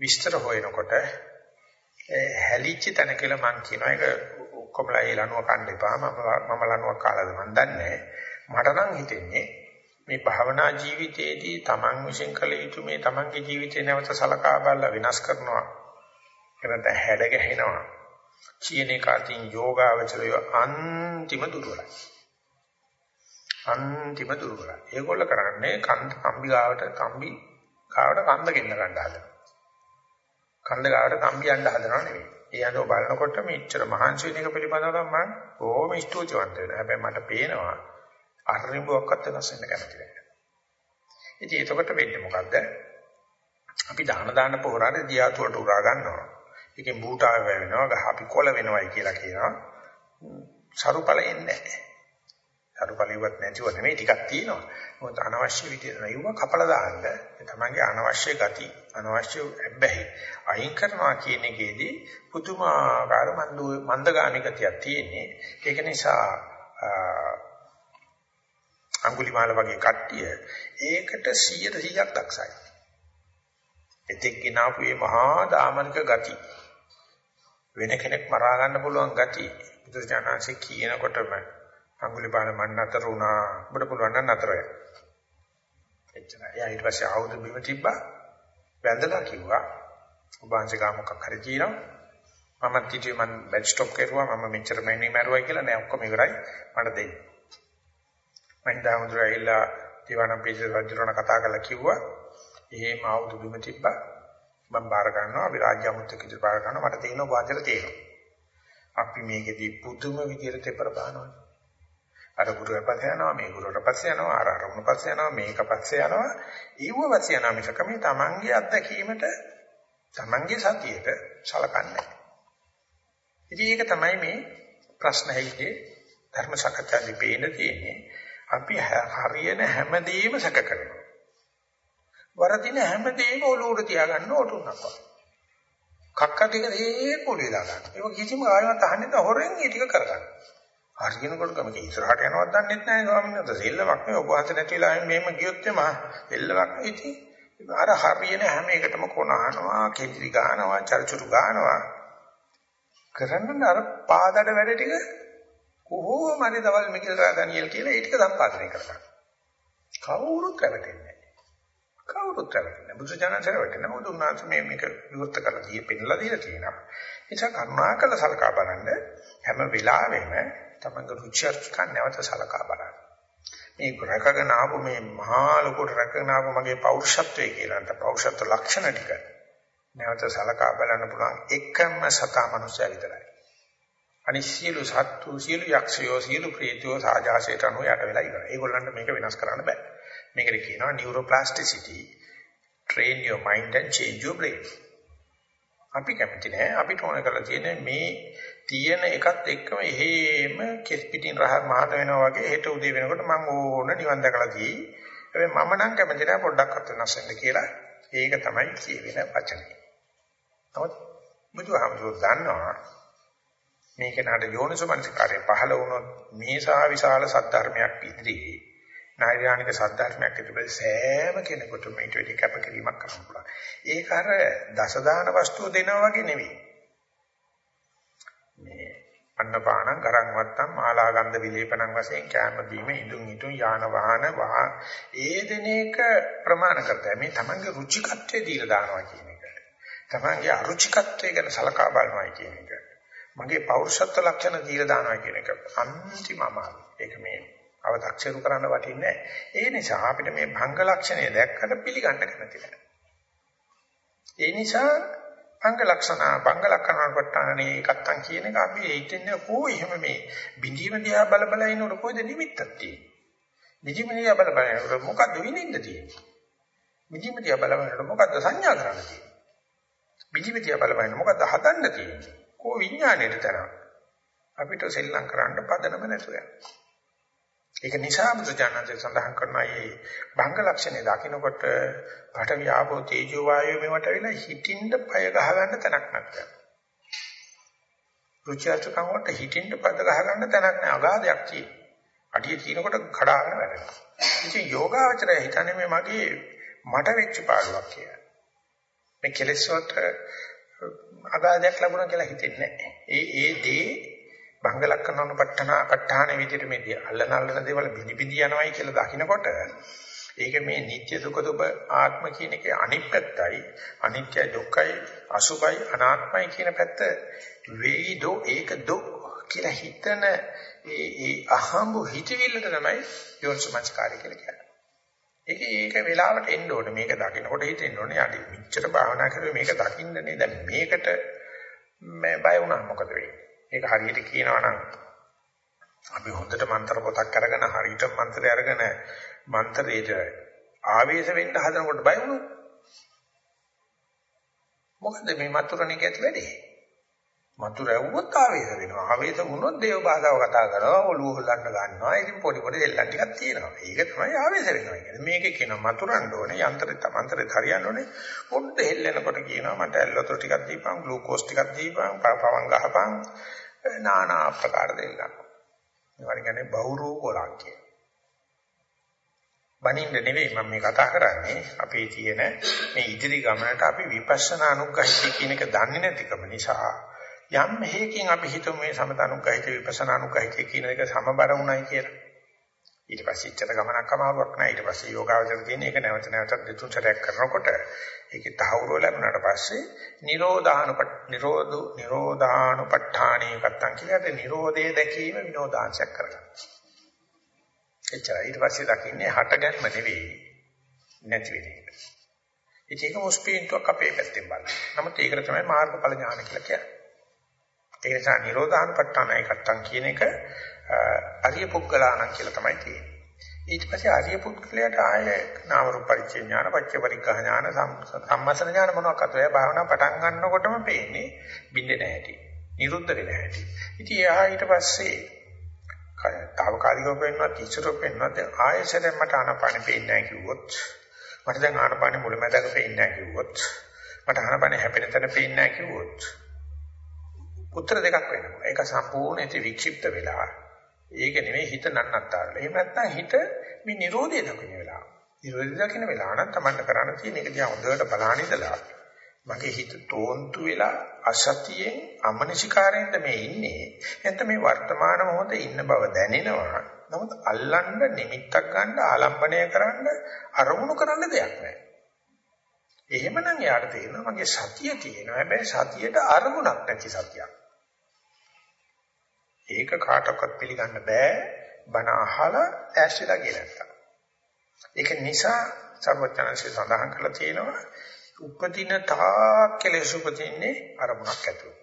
විස්තර හොයනකොට හැලිච්ච තැන කියලා මම කියනවා. ඒක ඔක්කොමලා ඒ ලනුව කන්න එපා. මම මම ලනුවක් කාලාද මන් දන්නේ මට නම් හිතෙන්නේ මේ භවනා ජීවිතයේදී Taman විශ්ෙන් කළ යුතු මේ Tamanගේ ජීවිතේ නැවත සලකා බලලා වෙනස් කරනවා එනත හැඩ ගැහෙනවා. කියන එක අතින් යෝගාවචරය අන්තිම දුර්වලයි. අන්තිම දුර්වලයි. ඒගොල්ල කරන්නේ කන්ද කම්බි ගාවට කම්බි ගාවට කන්ද ගෙන්න ගන්න හදනවා. කන්ද ගාවට කම්බි යන්න හදනව නෙවෙයි. ඒ අතෝ බලනකොට මෙච්චර මහන්සි වෙන එක පිළිබඳව මම බොහොම ස්තුතිවන්ත වෙනවා. හැබැයි මට පේනවා අරිඹුවක්වත් වෙනස් වෙන්න කැමති නැහැ. ඉතින් එතකොට වෙන්නේ මොකද්ද? අපි දාන දාන පොහොරාට දියාතුවට උරා ගන්නවා. ඒකෙන් බූටාව වෙනවා ගහ අපි කොළ වෙනවයි කියලා කියනවා. සරුපල එන්නේ නැහැ. සරුපලියවත් නැතිව නෙමෙයි ටිකක් තියෙනවා. මොකද අනවශ්‍ය විදිහට නෙවුව කපලා දාන්න තමන්ගේ අනවශ්‍ය ගති අනවශ්‍ය ඇබ්බැහි අයින් කරනවා කියන එකේදී පුදුමාකාර මන්දගාමී ගතියක් තියෙන්නේ. ඒක නිසා අඟුලිමාල වගේ කට්ටිය ඒකට 100%ක් දක්ෂයි. එතෙක් ගෙනාපු මේ මහා දාමනික ගති වෙන කෙනෙක් මරා ගන්න පුළුවන් ගතිය බුදුරජාණන්සේ කියනකොටම අඟුලිපාල මන් නතර වුණා ඔබට පුළුවන් නම් නතර වෙන්න. එච්චරයි. එයා ඊට පස්සේ ආවුද බිම තිබ්බා. වැඳලා කිව්වා ඔබ අංශකා මොකක් හරි කියනවා. මම තිටිය මන් බෙඩ් ස්ටොප් කරුවා මම මෙච්චර මැනි මරුවයි කියලා නෑ ඔක්කොම ඉවරයි මට දෙන්න. මම දාමුදුර ඇවිල්ලා දිවානම් පිටින් රජුරණ කතා කරලා කිව්වා එහෙම ආවුද බිම තිබ්බා. මම බාර ගන්නවා අපි රාජ්‍ය අමුත්‍යක් විදිහට බාර ගන්නවා මට තේරෙනවා වාදයට තේරෙනවා අපි මේකෙදී පුදුම විදිහට තෙපර බහනවා අර ගුරුවරයා පස්සේ යනවා මේ ගුරුවරයා පස්සේ යනවා අර අරමුණ පස්සේ යනවා මේක පස්සේ යනවා ඊව පස්සේ යනවා මිසක මේ තමන්ගේ අත්දැකීමට තමන්ගේ සතියට සලකන්නේ ඉතින් ඒක තමයි මේ ප්‍රශ්න හිතේ ධර්ම සාකච්ඡාදී පේන තියෙන්නේ. අපි හරියන හැමදේම සැක කරනවා. වරදින හැමදේම ඔලුවට තියාගන්න ඕටුනක්. කක්ක ටික ඒ පොළේ දාගන්න. ඒක කිසිම ආයෙත් අහන්නේ නැත හොරෙන් ඒ ටික කරගන්න. හරියනකොට කම ඉස්සරහට යනවත් දන්නෙත් නැහැ ස්වාමීන් වහන්සේ. සෙල්ලමක් නේ ඔබ වහන්සේ නැතිලා මෙහෙම ගියොත් එම එල්ලවක් ඉති. අර හරියන හැම එකටම කොනහනවා, කෙලිරි ගන්නවා, චර්චුරු ගන්නවා. කරන්න අර පාදඩ වැඩ ටික කොහොම හරි දවල් මිකිල් රාදානියල් කියලා ඒ ටික සම්පාදනය කරගන්න. කවුරුත් කරකෙන්නේ කවුරුත් කරන්නේ බුදු ජානසර වටේ නමුත් උන්වහන්සේ මේ මේක විවෘත කරලා දී පෙන්නලා දීලා තියෙනවා. ඒ නිසා කරුණාකර සලකා බලන්න හැම වෙලාවෙම තමන්ගේ රුචි අරුචිකන් නැවත සලකා බලන්න. මේ රැකගෙන ආපු මේ මහා ලොකුට රැකගෙන ආපු මගේ පෞරුෂත්වයේ කියලා නැත්නම් පෞරුෂත්ව ලක්ෂණ ටික නැවත සලකා බලන්න පුළුවන් එකම සතා මනුස්සය විතරයි. අනිත් සියලු සත්තු සියලු යක්ෂයෝ සියලු ප්‍රේතයෝ සාජාසයට අනුව යට වෙලා ඉවරයි. ඒගොල්ලන්ට මේක වෙනස් කරන්න බෑ. මේකට කියනවා neuroplasticity. train your mind and change your brain. අපි කැමති නෑ අපිට ඕන කරලා තියෙන්නේ මේ තියෙන එකත් එක්කම එහෙම කෙස් පිටින් රහ මහත වෙනවා වගේ හෙට උදේ වෙනකොට මම ඕන නිවන් දැකලා තියෙයි. හැබැයි මම නම් කැමති නෑ පොඩ්ඩක්වත් වෙනස් වෙන්න කියලා. ඒක තමයි කියවෙන වචනේ. නමුත් බුදුහාමුදුරුවෝ දන්නවා මේක නඩ යෝනිසමනසිකාරය පහළ වුණොත් මේ සා විශාල සද්ධර්මයක් ඉදිරියේ නෛර්යානික සද්ධර්මයක් ඉදිරියේ සෑම කෙනෙකුටම ඊට වැඩි කැපකිරීමක් කරන්න පුළුවන්. ඒක අර දසදාන වස්තුව දෙනවා වගේ නෙවෙයි. මේ අන්නපාන ගරන් වත්තම් මාලා ගන්ධ විලේපණන් වශයෙන් කැම බීම ඉදුන් ඉදුන් යාන වාහන වා ඒ දෙන එක ප්‍රමාණ කරතයි මේ තමන්ගේ රුචිකත්වයේ දීලා දානවා කියන එක. තමන්ගේ අරුචිකත්වය ගැන සලකා බලනවා කියන එක. මගේ පෞරුෂත්ව ලක්ෂණ දීලා දානවා කියන එක අන්තිම අමාරු. ඒක මේ අවදක්ෂරු කරන්න වටින්නේ ඒ නිසා අපිට මේ භංග ලක්ෂණය දැක්කට පිළිගන්න කැමති නැහැ. ඒ නිසා භංග ලක්ෂණ භංග ලක්ෂණ වටානේ එකත්තන් කියන එක අපි හිතන්නේ කොහොම එහෙම මේ බිඳීම දිහා බල බල ඉන්නකොට කොයිද නිමිත්තක් තියෙන්නේ. බිඳීම දිහා බල බල ඉන්නකොට මොකද්ද විඳින්න තියෙන්නේ. බිඳීම දිහා බල බලනකොට මොකද්ද සංඥා කරන්න තියෙන්නේ. බිඳීම දිහා බල බලනකොට මොකද්ද හදන්න තියෙන්නේ. කෝ විඥාණයට තරම් අපිට සෙල්ලම් කරන්න පදනම නැතුව යනවා. ඒක නිසා බුදුජානක සඳහන් කරනවා මේ භංග ලක්ෂණය දකින්නකොට පඨවි ආපෝ තේජෝ වායෝ මේවට වෙලා හිතින්ද පය ගහ ගන්න තැනක් නැත්නම්. රුචර්චකම් වලට හිතින්ද පද ගහ ගන්න තැනක් නැහැ අගාධයක් තියෙනවා. අඩිය තිනකොට කඩාගෙන වැඩනවා. ඉතින් යෝගාවචරය හිතන්නේ මේ මගේ මට වෙච්ච පාඩුවක් කියලා. මේ කෙලෙස් වලට අගාධයක් ලැබුණා කියලා හිතෙන්නේ නැහැ. ඒ ඒ දේ භංග ලක්ෂණ පට්ඨන පට්ඨාන විදිහට මේ අල්ලන අල්ලන දේවල් බිනි බිනි යනවායි කියලා දකිනකොට ඒක මේ නිත්‍ය දුක දුබ ආත්ම කියන එකේ අනිත් පැත්තයි අනිත්‍ය දුක්ඛයි අසුභයි අනාත්මයි කියන පැත්ත වේදෝ ඒක දුක් කියලා හිතන ඒ ඒ අහඹ හිතවිල්ලට තමයි යෝනිසමස්කාරය කියලා කියන්නේ. ඒක ඒක වෙලාවට එන්න ඕනේ මේක දකිනකොට හිතෙන්න ඕනේ යටි මෙච්චර භාවනා කරේ මේක දකින්නනේ දැන් මේකට මේ බය වුණා මොකද වෙන්නේ? ඒක හරියට කියනවා නම් අපි හොඳට මන්ත්‍ර පොතක් අරගෙන හරියට මන්ත්‍රය අරගෙන මන්ත්‍රයට ආවේශ වෙන්න හදනකොට බය වුණොත් මොකද මේ මතුරණ එක ඇති වෙන්නේ මතුර ඇව්වොත් ආවේශ වෙනවා. ආවේශ වුණොත් දේව භාෂාව කතා කරනවා ඔළුව හොල්ලන්න ගන්නවා ඉතින් පොඩි පොඩි දෙල්ලන් ටිකක් තියෙනවා. ඒක තමයි ආවේශ වෙනවා කියන්නේ. මේකේ කියන මතුරන්න ඕනේ යන්ත්‍රෙත් මන්ත්‍රෙත් හරියන්න ඕනේ. පොඩ්ඩ හෙල්ලෙනකොට කියනවා මට ඇල්ලතොර ටිකක් දීපන් ග්ලූකෝස් ටිකක් දීපන් පවන් ගහපන්. නානා ආකාර දෙල් ගන්නවා. ඒවට කියන්නේ බහුරූපෝලං කිය. බනින්න නෙවෙයි මම මේ කතා කරන්නේ අපේ තියෙන මේ ඉදිරි ගමනට අපි විපස්සනා අනුග්‍රහිතය කියන එක දන්නේ නැතිකම නිසා යම් හේකින් අපි හිතමු මේ සමතනුග්‍රහිත විපස්සනා අනුග්‍රහිතය කියන එක සමබර වුණයි කියලා. ඊට පස්සේ ඉච්ඡත ගමනක් අමාරුවක් නෑ ඊට පස්සේ යෝගාවචර තියෙන එක නැවත නැවතත් දෙතුන් සැරයක් කරනකොට ඒකේ තහවුරු ලැබුණාට පස්සේ නිරෝධානුපට නිරෝධු නිරෝධානුපට්ඨාණී කත්තන් කියලාද නිරෝධය දැකීම විනෝදාංශයක් කරගන්න. එච්චරයි ඊට පස්සේ දකින්නේ හටගන්ම නෙවෙයි නැති වෙන එක. ඒක මොස්පීන්තුවක් අපේ පැත්තෙන් බලන්න. නමුත් ඒකට තමයි මාර්ගඵල ඥාන කියලා කියන්නේ. ඒ නිසා නිරෝධානුපට්ඨාණී කත්තන් කියන එක අරිය පුද්ගලාණන් කියලා තමයි තියෙන්නේ. ඊට පස්සේ ආර්ය පුද්ගලයාට ආයේ නාම රූප පරිච්ඡේ ඥාන, පච්ච පරිග්‍රහ ඥාන, සම්මසන ඥාන මොනවාක්ද ඔය භාවනා පටන් ගන්නකොටම පේන්නේ බින්දේ නැහැටි. නිරුද්ධ වෙන හැටි. ඉතින් එහා ඊට පස්සේ తాවකාලිකව පෙන්නවා කිසිරෝ පෙන්නවා දැන් ආයෙසෙන් මට ආනපානෙ පේන්නේ නැහැ කිව්වොත් මට දැන් ආනපානෙ මුලමඳාක පේන්නේ නැහැ කිව්වොත් මට ආනපානෙ හැපෙන තැන පේන්නේ නැහැ කිව්වොත් උත්තර දෙකක් වෙනවා. ඒක සම්පූර්ණ ඉති වික්ෂිප්ත වෙලා. ඒක නෙමෙයි හිත නන්නත්තාරල. එහෙම නැත්නම් හිත මේ Nirodhe දකින්න වෙලාව. Nirodhe දකින්න වෙලාව නම් Tamanට කරන්න තියෙන එක දිහා හොඳට බලහන් ඉඳලා මගේ හිත තෝන්තු වෙලා අසතියෙන් අමනසිකාරයෙන්ද මේ ඉන්නේ. නැත්නම් මේ වර්තමාන මොහොතේ ඉන්න බව දැනෙනවා. නමුත් අල්ලන්න නිමිත්තක් ගන්න ආලම්බණය කරන්න අරමුණු කරන්න දෙයක් නැහැ. එහෙමනම් යාට තේරෙනවා මගේ සතිය තියෙනවා. හැබැයි සතියට අරමුණක් නැති සතියක්. ඒක කාටවත් පිළිගන්න බෑ. බණ අහලා ඇස්තිලා කියලා. ඒක නිසා සර්වඥාන්සේ සඳහන් කරලා තියෙනවා උපදින තාක් කෙලෙස් උපදින්නේ අරමුණක් ඇතුළේ.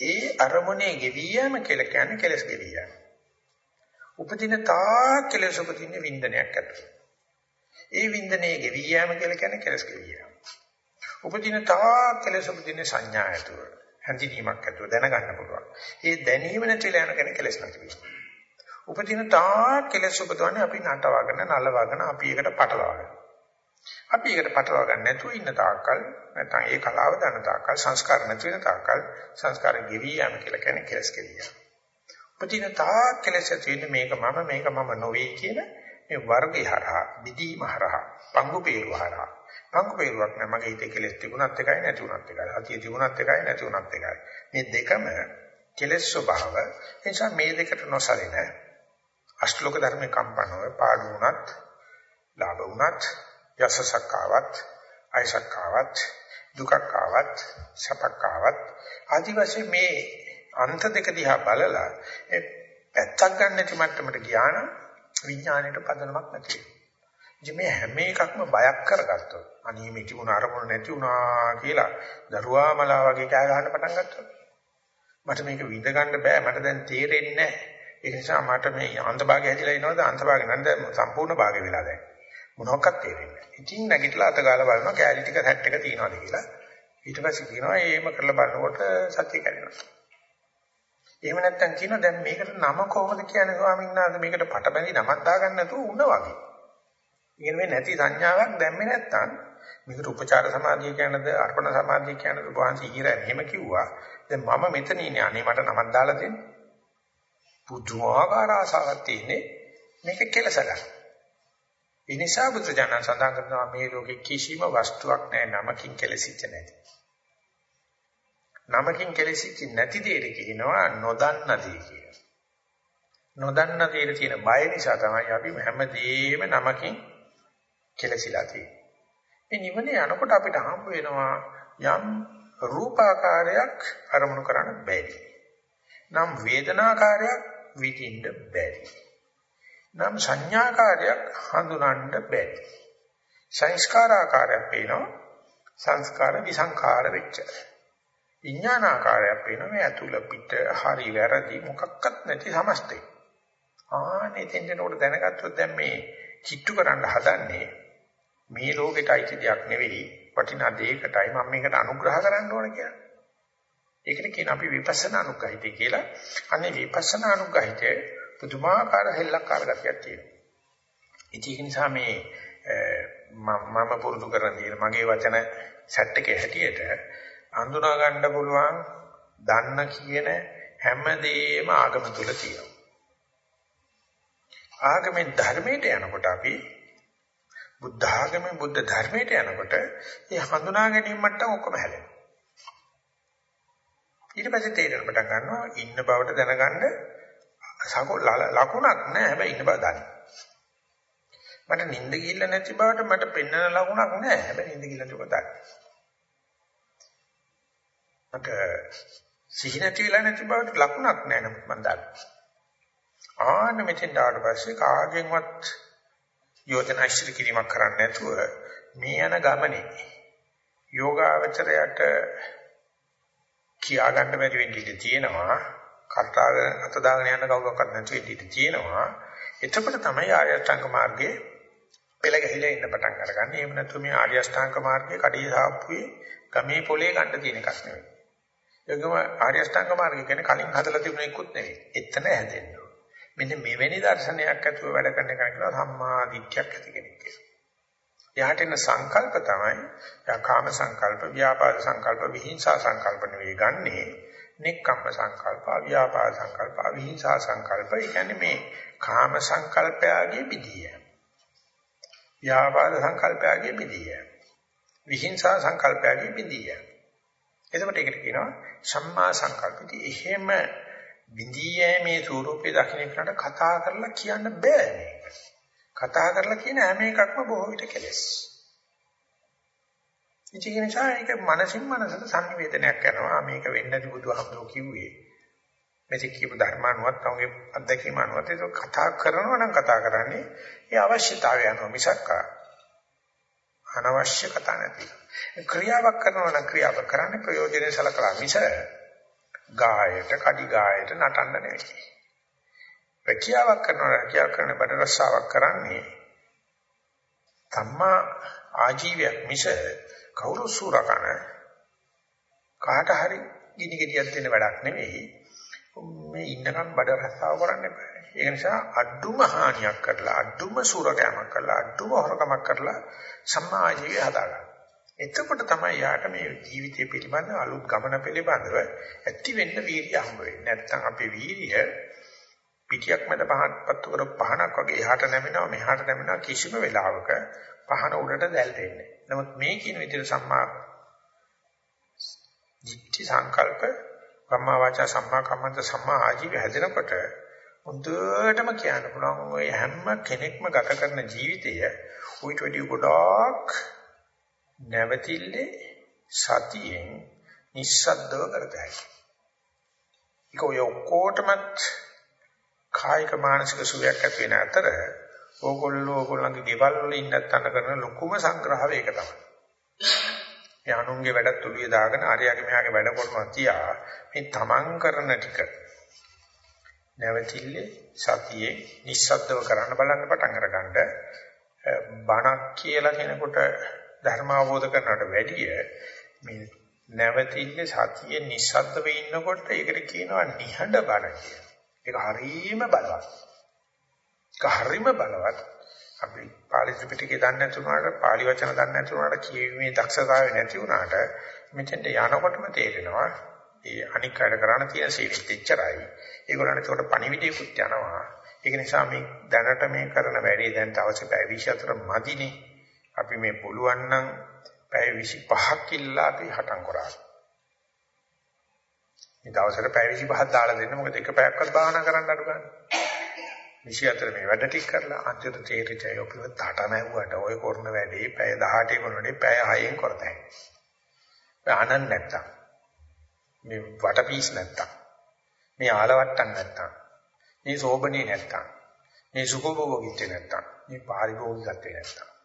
ඒ අරමුණේ ගෙවියම කියලා කියන්නේ කෙලස් ගෙවියම. උපදින තාක් කෙලෙස් උපදින්නේ වින්දනයක් ඇතුළේ. ඒ වින්දනයේ ගෙවියම කියලා කියන්නේ කෙලස් ගෙවියම. උපදින තාක් කෙලෙස් උපදින්නේ සංඥා ඇතුළේ. හැඳිනීමක් ඇතුළේ දැනගන්න පුළුවන්. ඒ දැනීම නැතිලා යන කෙනෙක් කෙලස් නැති වෙනවා. උපදින තාක් කෙලස් උපදවන්නේ අපි නටවගෙන නලවගෙන අපි එකට පටලවාගෙන. අපි ඒකට පටලවා ගන්න නැතුව ඉන්න තාක්කල් නැත්නම් ඒ කලාව දන්න තාක්කල් සංස්කාර නැති වෙන තාක්කල් සංස්කාර ගෙවි යෑම කියලා කියන්නේ කෙලස් කෙලිය. උපදින තාක් කෙලස් තියෙන මේක මම මේක මම නොවේ කියන මේ වර්ගය හරහා විදීම හරහා පංගු peeru හරහා පංගු peeruවක් නෑ මගේ හිතේ කෙලස් තිබුණත් එකයි නැති වුණත් එකයි. හතිය තිබුණත් එකයි නැති වුණත් එකයි. මේ දෙකම කෙලස් ස්වභාව. ඒ නිසා මේ දෙකට නොසලින අෂ්ටලෝක ධර්මේ කම්පනව පාඩු වුණත් ලාභ වුණත් යසසක් ආවත් අයසක් ආවත් දුකක් ආවත් සැපක් ආවත් ආදි වශයෙන් මේ අන්ත දෙක දිහා බලලා ඒ පැත්තක් ගන්න නැති මට්ටමට ගියා නම් විඥාණයට පදනමක් නැති වෙනවා. මේ හැම එකක්ම බයක් කරගත්තොත් අනේ මේ තිබුණ අරමුණ නැති වුණා කියලා දරුවා මලා වගේ කෑ ගහන්න පටන් ගත්තොත් මට මේක විඳ ගන්න බෑ මට දැන් තේරෙන්නේ නැහැ. ඒ නිසා මට මේ අන්තභාගය හැදිලා ඉනවද අන්තභාගය නැන්ද සම්පූර්ණ භාගය වෙලා දැන්. මොනවක්වත් තේරෙන්නේ නැහැ. ඉතින් නැගිටලා අත ගාලා බලනවා කැලී ටික සැට් එක තියනවාද කියලා. ඊට පස්සේ කියනවා එහෙම කරලා බලනකොට සත්‍ය කැඩෙනවා. එහෙම නැත්නම් කියනවා දැන් මේකට නම කොහොමද කියන්නේ ස්වාමීන් වහන්සේ මේකට පටබැඳි නමක් දාගන්න නැතුව උණ වගේ. ඉගෙන මේ නැති සංඥාවක් දැම්මේ නැත්නම් මේකට උපචාර සමාධිය කියනද අර්පණ සමාධිය කියනද වහන්සේ ඉහිර එහෙම කිව්වා. දැන් මම මෙතන ඉන්නේ අනේ මට නමක් දාලා දෙන්න. පුදුමාකාර ආසාවක් තියෙන්නේ මේක කෙලස ගන්න. ඒ නිසා බුදුජානක සඳහන් කරනවා මේ ලෝකේ කිසිම වස්තුවක් නැහැ නමකින් කෙලසිච්ච නැති. නමකින් කෙලසිච්ච නැති දෙයට කියනවා නොදන්න දේ කියලා. නොදන්න දෙයට තියෙන බය නිසා තමයි අපි හැමදේම නමකින් කෙලසිලා තියෙන්නේ. මේ නිවනේ යනකොට අපිට හම්බ වෙනවා යම් රූපාකාරයක් අරමුණු කරන්න බැරි. නම් වේදනාකාරයක් විඳින්න බැරි. නම් සංඥාකාරයක් හඳුනන්න බැහැ. සංස්කාරාකාරයක් පේනවා සංස්කාර විසංඛාර වෙච්ච. විඥානාකාරයක් පේනවා මේ අතුල පිට හරි වැරදි මොකක්වත් නැති සමස්තේ. ආනේ තෙන්දෙනකොට දැනගත්තොත් දැන් මේ කිට්ටු කරන්න හදන්නේ මේ ලෝකෙට අයිති දෙයක් නෙවෙයි වටිනා දෙයකටයි මම මේකට අනුග්‍රහ කරන්න ඕන කියලා. ඒකට කියන අපි විපස්සනා අනුග්‍රහිතය කියලා. අනේ විපස්සනා අනුග්‍රහිතය පුදුමාකාර හෙල්ලක්කාර ගතියක් තියෙනවා. ඒක නිසා මේ මම පුරුදු කරන දේ මගේ වචන සෙට් එකේ හැටියට අඳුනා ගන්න පුළුවන් දන්න කියන හැමදේම ආගම තුල තියෙනවා. ආගමෙන් ධර්මයට යනකොට අපි බුද්ධ ආගමෙන් බුද්ධ ධර්මයට යනකොට මේ හඳුනා ගැනීම මට්ටම ඔක්කොම හැලෙනවා. ඊට පස්සේ තේරෙන පටන් ගන්නවා ඉන්න බවට දැනගන්න ලකුණක් නැහැ හැබැයි ඉන්න බව දන්නේ. මට නිින්ද ගිහිල්ලා නැති බවට මට පෙන්වන ලකුණක් නැහැ හැබැයි නිින්ද ගිහිල්ලා තිබුණා දන්නේ. මට සිහි නැති වෙලා නැති බවට ලකුණක් නැහැ නමුත් මම දන්නේ. ආන්න මෙතෙන් ආවට පස්සේ කාගෙන්වත් යෝජනා ඉදිරි කිරීමක් කරන්නේ නැතුව මේ යන ගමනේ යෝගාවචරයට කියා ගන්න බැරි වෙන්න ඉඩ තියෙනවා කර්තාව අත දාගෙන යන කවුරක්වත් නැති වෙන්න ඉඩ තියෙනවා. එතකොට තමයි ආර්ය අෂ්ටාංග මාර්ගයේ පෙළ ගැහිලා ඉන්න පටන් අරගන්නේ. එහෙම නැත්නම් මේ ආර්ය අෂ්ටාංග මාර්ගයේ කඩේ සාප්පුවේ ගමේ පොලේ ගන්න තියෙන එකක් නෙවෙයි. ඒකම ආර්ය අෂ්ටාංග මාර්ගය කියන්නේ කලින් හදලා තිබුණ එකකුත් නෙවෙයි. එතන හැදෙන්න ඕන. මෙන්න මෙවැනි දර්ශනයක් ඇතුව වැඩ කරන එක කියලා සම්මා දිට්ඨියක් ඇති කෙනෙක් කියනවා. එයාට එන සංකල්ප තමයි යා කාම සංකල්ප, ව්‍යාපාද සංකල්ප, විහිංසා සංකල්ප නෙවෙයි ගන්නේ. නික්කම්ම සංකල්ප, ව්‍යාපාද සංකල්ප, විහිංසා සංකල්ප. ඒ කියන්නේ මේ කාම සංකල්පයගේ පිටිය. ව්‍යාපාද සංකල්පයගේ පිටිය. විහිංසා සංකල්පයගේ පිටිය. එතකොට ඒකට කියනවා සම්මා සංකල්පිත. එහෙම විඳීයමේ ස්වરૂපේ දකින්න කරලා කතා කරලා කියන්න බෑ මේක. කතා කරලා කියන හැම එකක්ම බොහෝ විට කෙලස්. ඉතින් ඒ නිසා ඒක මනසින් මනසට සංවේදනයක් කරනවා මේක වෙන්නේ නැති බුදුහාමුදුරුවෝ කිව්වේ. මේක කියපු ධර්මානුවත් තමගේ අත්දැකීම අනුවත් ඒක කතා කරනවා නම් කතා කරන්නේ ඒ අවශ්‍යතාවය අනුව මිසක් අනවශ්‍ය කතා නැති. ක්‍රියාවක් කරනවා නම් ක්‍රියාවක් කරන්නේ ප්‍රයෝජනෙ සලකලා මිස ගායට, කඩි ගායට නටන්න නෙවෙයි. රැකියාවක් කරනවා රැකියාවක් කරන බඩ රස්සාවක් කරන්නේ තමා ආජීවයක් මිස කවුරු සූරකන කාට හරි ගිනි ගෙඩියක් දෙන්න වැඩක් නෙවෙයි. මේ ඉන්නකම් බඩ රස්සාව කරන්න එපා. ඒ නිසා අඩුම හානියක් කරලා අඩුම සූරකෑමක් කරලා අඩුම හොරකමක් කරලා සම්මා ආජීවය හදාගන්න. එතකොට තමයි යාට මේ ජීවිතය පිළිබඳ අලුත් ගමන පිළිබඳව ඇති වෙන්න වීර්යය හම්බ වෙන්නේ. නැත්නම් අපේ වීර්යය පිටියක් මැද පහත් පත්තු කර පහනක් වගේ එහාට නැමෙනවා මෙහාට නැමෙනවා කිසිම වෙලාවක පහන උඩට දැල්ටෙන්නේ. නමුත් මේ කියන විදිහට සම්මා දිට්ඨි සංකල්ප කම්මා වාචා සම්මා කම්මන්ත සම්මා ආජීව හැදෙනකොට හොඳටම කියන්න පුළුවන් ඔය හැම කෙනෙක්ම ගත කරන ජීවිතය උවිත වැඩි ගොඩක් නැවතිල්ලේ සතියෙන් නිස්සද්දව කරතයි. ඒක ඔය ඔක්කොටමත් කායික මානසික සුවයක් ඇති වෙන අතර ඕගොල්ලෝ ඕගොල්ලන්ගේ ගෙවල් වල ඉන්නත් අන්න කරන ලොකුම සංග්‍රහය ඒක තමයි. මේ අනුන්ගේ වැඩත් උලිය දාගෙන ආර්යයාගේ මෙහාගේ වැඩ කරනවා තියා මේ තමන් කරන ටික නැවතිල්ලේ සතියේ නිස්සද්දව කරන්න බලන්න පටන් අරගන්න බණක් කියලා කෙනෙකුට ධර්ම අවබෝධ කරනවට වැඩිය මේ නැවතිල්ලේ සතියේ නිස්සද්දව ඉන්නකොට ඒකට කියනවා නිහඬ බණ කියලා. ඒක හරීම බලවත්. ඒක හරීම බලවත්. අපි පාලි ත්‍රිපිටකය දන්නේ නැති වුණාට, පාලි වචන දන්නේ නැති වුණාට කියවීමේ දක්ෂතාවය නැති වුණාට මෙතෙන්ට යනකොටම තේරෙනවා ඒ අනික් අයට කරන්න තියෙන සීලෙත් එච්චරයි. ඒගොල්ලන්ට ඒකට පණිවිඩයකුත් යනවා. ඒක නිසා මේ දැනට මේ කරන වැඩේ දැන් අවශ්‍ය පැය 24 මදිනේ. අපි මේ පුළුවන් නම් පැය 25ක් ඉල්ලා අපි හටන් කරා. මේ දවසට පැය 25ක් දාලා දෙන්න මොකද එක පැයක්වත් භාවනා කරන්න අඩු ගන්න. 24 මේ වැඩ ටික කරලා අන්තිමට තේරිච්චය ඔපිව තාට නැවුවට ඔය කරන වැඩේ පැය 18 කරනනේ පැය 6න් කරතයි. ආනන් නැත්තම් මේ වටපීස් නැත්තම් මේ ආලවට්ටම් නැත්තම් මේ සෝබනේ නැත්තම් මේ සුඛභෝගීත්‍ය නැත්තම් මේ පාරිභෝගිකත්වය නැත්තම්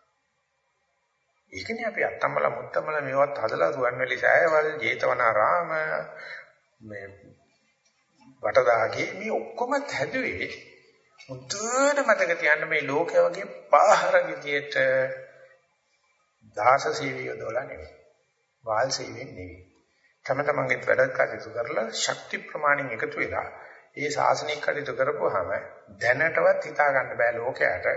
ඒකනේ අපි අත්තම්බල මුත්තම්බල මේවත් හදලා රුවන්වැලි සෑයවල් ජේතවනාරාම මේ වටදාගේ මේ ඔක්කොම හැදුවේ මුදුවට මතක තියන්න මේ ලෝකය වගේ පාහර විදියට දාස සේවිය දොලා නෙවෙයි. වාල් සේවෙන් නෙවෙයි. තම තමන්ගේ වැඩ කටයුතු කරලා ශක්ති ප්‍රමාණෙන් එකතු වෙලා ඒ ශාසනික කටයුතු කරපුවාම දැනටවත් හිතා ගන්න බෑ ලෝකයට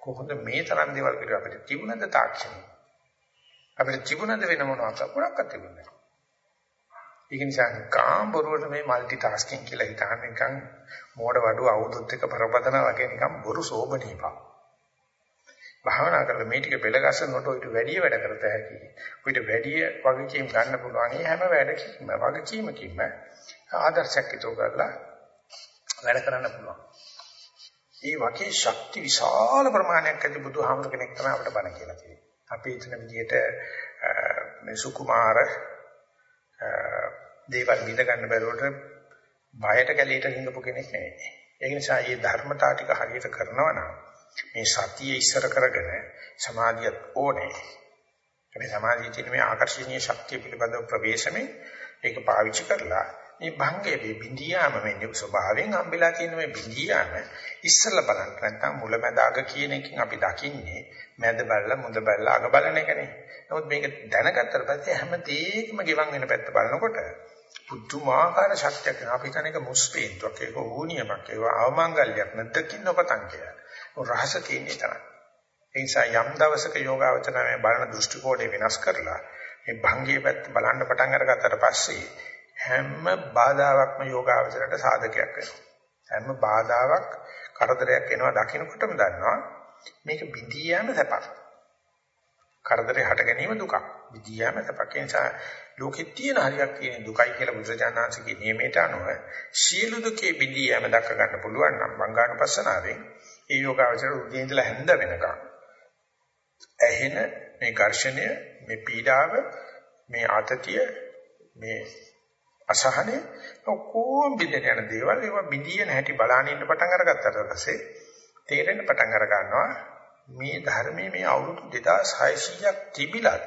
කොහොමද මේ තරම් දේවල් පිළිවෙල අපිට තිබුණද තාක්ෂණය. අපිට තිබුණද වෙන මොනවාක් මොනක්වත් තිබුණේ නැහැ. ඒක නිසා කාම් බොරුවට මේ মালටි ටාස්කින් කියලා හිතාන නිකන් මෝඩ වඩුව අවුදුත් එක පරපතන වගේ නිකන් බොරු සෝබනීපා. භාවනා කරලා මේ ටික පෙළ ගස්සනකොට ඔයිට වැඩි වැඩ කරත හැකි. ඔයිට වැඩි වගකීම් ගන්න පුළුවන්. ඒ හැම වැඩකීම වගකීමකින්ම ආදර්ශයක් ඉතෝ කරලා වැඩ කරන්න පුළුවන්. මේ වගේ ශක්ති විශාල ප්‍රමාණයක් ඇති බුදුහාමුදුර කෙනෙක් තමයි අපිට බණ කියලා තියෙන්නේ. අපි හිතන විදිහට මේ සුකුමාර දේවල් විඳ ගන්න බැරුවට බයට ගැලීට හිඟපු කෙනෙක් නෙවෙයි. ඒ නිසා මේ ධර්මතා ටික හරියට කරනවා නම් මේ සතිය ඉස්සර කරගෙන සමාධියත් ඕනේ. මේ සමාධියේ තියෙන මේ ආකර්ෂණීය ශක්තිය පිළිබඳව ප්‍රවේශමේ ඒක පාවිච්චි කරලා මේ භංගයේ මේ බිඳියාම මේ ස්වභාවයෙන් හම්බෙලා තියෙන මේ බිඳියාම ඉස්සෙල්ලා බලන්න නැත්නම් මුලැමැද අග කියන එකෙන් අපි දකින්නේ මැද බැලලා මුද බැලලා අග බලන එකනේ. නමුත් මේක දැනගත්තට පස්සේ හැම දෙයකම ගෙවන් වෙන පැත්ත බලනකොට පුදුමාකාර ශක්තියක් වෙනවා. අපි කන එක මුස්පේන්තුවක් ඒක ඕනියමක් ඒක අවමංගල්‍යයක් නැද්දකින් නොපතන් කියලා. රහස තියෙන්නේ තරම්. ඒ නිසා යම් දවසක යෝගාවචරය බලන දෘෂ්ටි කෝණය වෙනස් කරලා මේ භංගයේ පැත්ත බලන්න පටන් අරගත්තට පස්සේ හැම බාධාවක්ම යෝගාවචරයට සාධකයක් වෙනවා. හැම බාධාවක් කරදරයක් එනවා දකින්නකොටම දන්නවා මේක බිඳී යෑම සැපක්. කරදරේ හට ගැනීම දුකක්. බිඳී යෑම සැපක්. ඒ නිසා ලෝකෙත් තියෙන හරියක් තියෙන දුකයි කියලා බුදුරජාණන්සේගේ නියමයට අනුව සියලු දුකේ බිඳී යෑම දක්ක ගන්න පුළුවන් නම් බංගානුපස්සනාවෙන් ඒ යෝගාවචර උදේ ඉඳලා හැන්ද වෙනකම් ඇහෙන මේ ඝර්ෂණය මේ පීඩාව මේ ආතතිය මේ අසහනේ ඔක්කොම බිඳෙන යන දේවල්. ඒවා බිඳියන හැටි බලාගෙන ඉන්න පටන් අරගත්තාට පස්සේ තේරෙන්න පටන් අර ගන්නවා මේ ධර්මයේ මේ අවුරුදු 2600ක් තිබිලා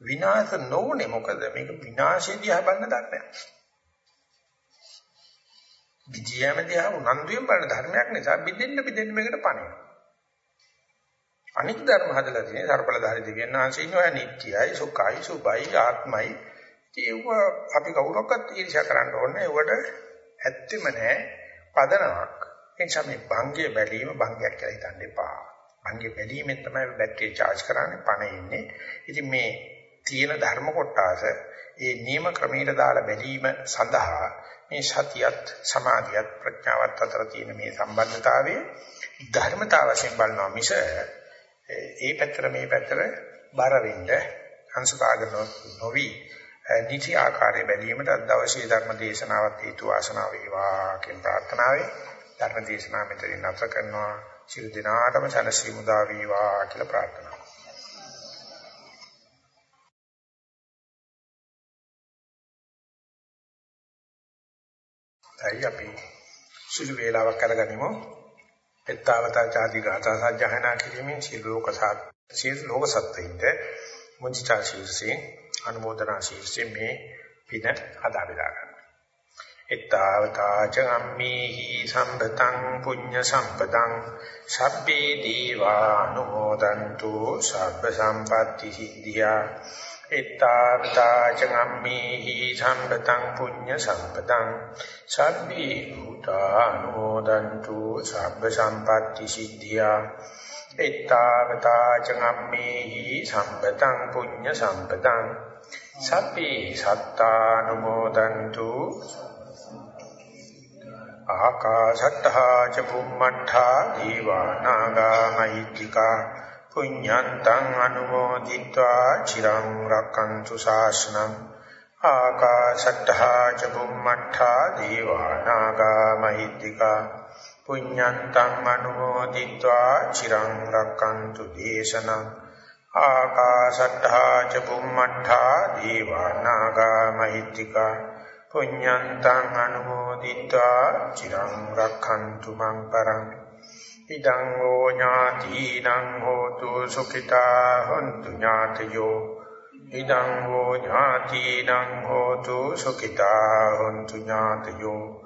විනාශ නොවුනේ මොකද? මේක විනාශය දිහා බලන්න දන්නේ විද්‍යාව දිහා උනන්දුවෙන් බලන ධර්මයක් නිසා බින්දෙන්න බින්දෙන්න මේකට පණිනවා. අනිත් ධර්ම හදලා තියෙන සර්පලධාරී දෙවියන් වහන්සේ ඉන්නවා. නිට්ටයයි සුඛයි සුබයි ආත්මයි. ඒව අපි කවුරක්වත් ඊර්ෂ්‍යා කරන්න ඕනේ ඒවට ඇත්තෙම නෑ පදනමක්. ඒ නිසා මේ භංගයේ බැලීම භංගයක් කියලා හිතන්න එපා. භංගයේ බැලීමෙන් තමයි බැටරිය charge කරන්නේ පණ ඉන්නේ ඉතින් මේ තියෙන ධර්ම කොටස ඒ නියම ක්‍රමයට දාලා බැලීම සඳහා මේ සතියත් සමාධියත් ප්‍රඥාවත් අතර තියෙන මේ සම්බන්ධතාවය ධර්මතාව වශයෙන් බලනවා මිස ඒ පැත්තට මේ පැත්තට බර වෙන්න අංශභාග නොවි නිති ආකාරයේ බැලීමට අද දවසේ ධර්ම දේශනාවත් හේතු වාසනාව වේවා කියන ප්‍රාර්ථනාවයි ධර්ම දේශනාව මෙතනින් නැවත කරනවා සිල් දිනාටම සනසි මුදා වේවා කියලා ප්‍රාර්ථනා කරනවා. අපි සුළු වේලාවක් අරගනිමු. එත්තාවතා ചാති ගාථා සජ්ජහනා කිරීමෙන් සියලු ලෝක සත් සියලු ලෝක සත්ත්වයින්ට මුචිතා ශීර්ෂයෙන් අනුමෝදනා ශීර්ෂයෙන් මේ පින අදා බෙදා ගන්න. එත්තාවතා චම්මේහි සම්පතං පුඤ්ඤ සම්පතං සබ්බේ දීවා අනුමෝදන්තු සබ්බ සම්පatti සිද්ධියා එත්තාවතා චම්මේහි සම්පතං පුඤ්ඤ සම්පතං සබ්බේ භූතානුමෝදන්තු සබ්බ සම්පatti සිද්ධියා එත්තාවතා චගම්මේහි සම්පතං පුඤ්ඤ සම්පතං සබ්බේ සත්තානුමෝදන්තු ආකාශට්ඨා ච බුම්මණ්ඨා දීවානාගාමයිත්‍තිකා පුඤ්ඤන්තං අනුමෝදිत्वा චිරං රක්칸තු ශාසනං ආකාශට්ඨා ච බුම්මණ්ඨා දීවානාගාමයිත්‍තිකා පුඤ්ඤන්තං අනුමෝදිत्वा චිරං රක්칸තු දේශනං ආකාශට්ඨා ච බුම්මට්ඨා දීවානාගා මහිත්‍තිකා පුඤ්ඤන්තං අනුමෝදිत्वा චිරං රක්칸තු මං පරං ඉදං ෝ ඥාතිනං හෝතු සුඛිතා හොන්තු ඥාතයෝ ඉදං ෝ ඥාතිනං හෝතු සුඛිතා හොන්තු ඥාතයෝ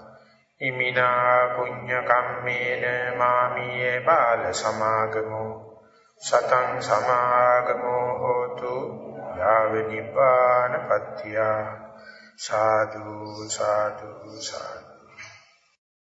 ඉමිනා පුඤ්ඤ කම්මේන මාමී බාල සමාගමෝ සතං සමාගමෝ හෝතු යාව නිබ්බානපත්තිය සාදු සාදු සාදු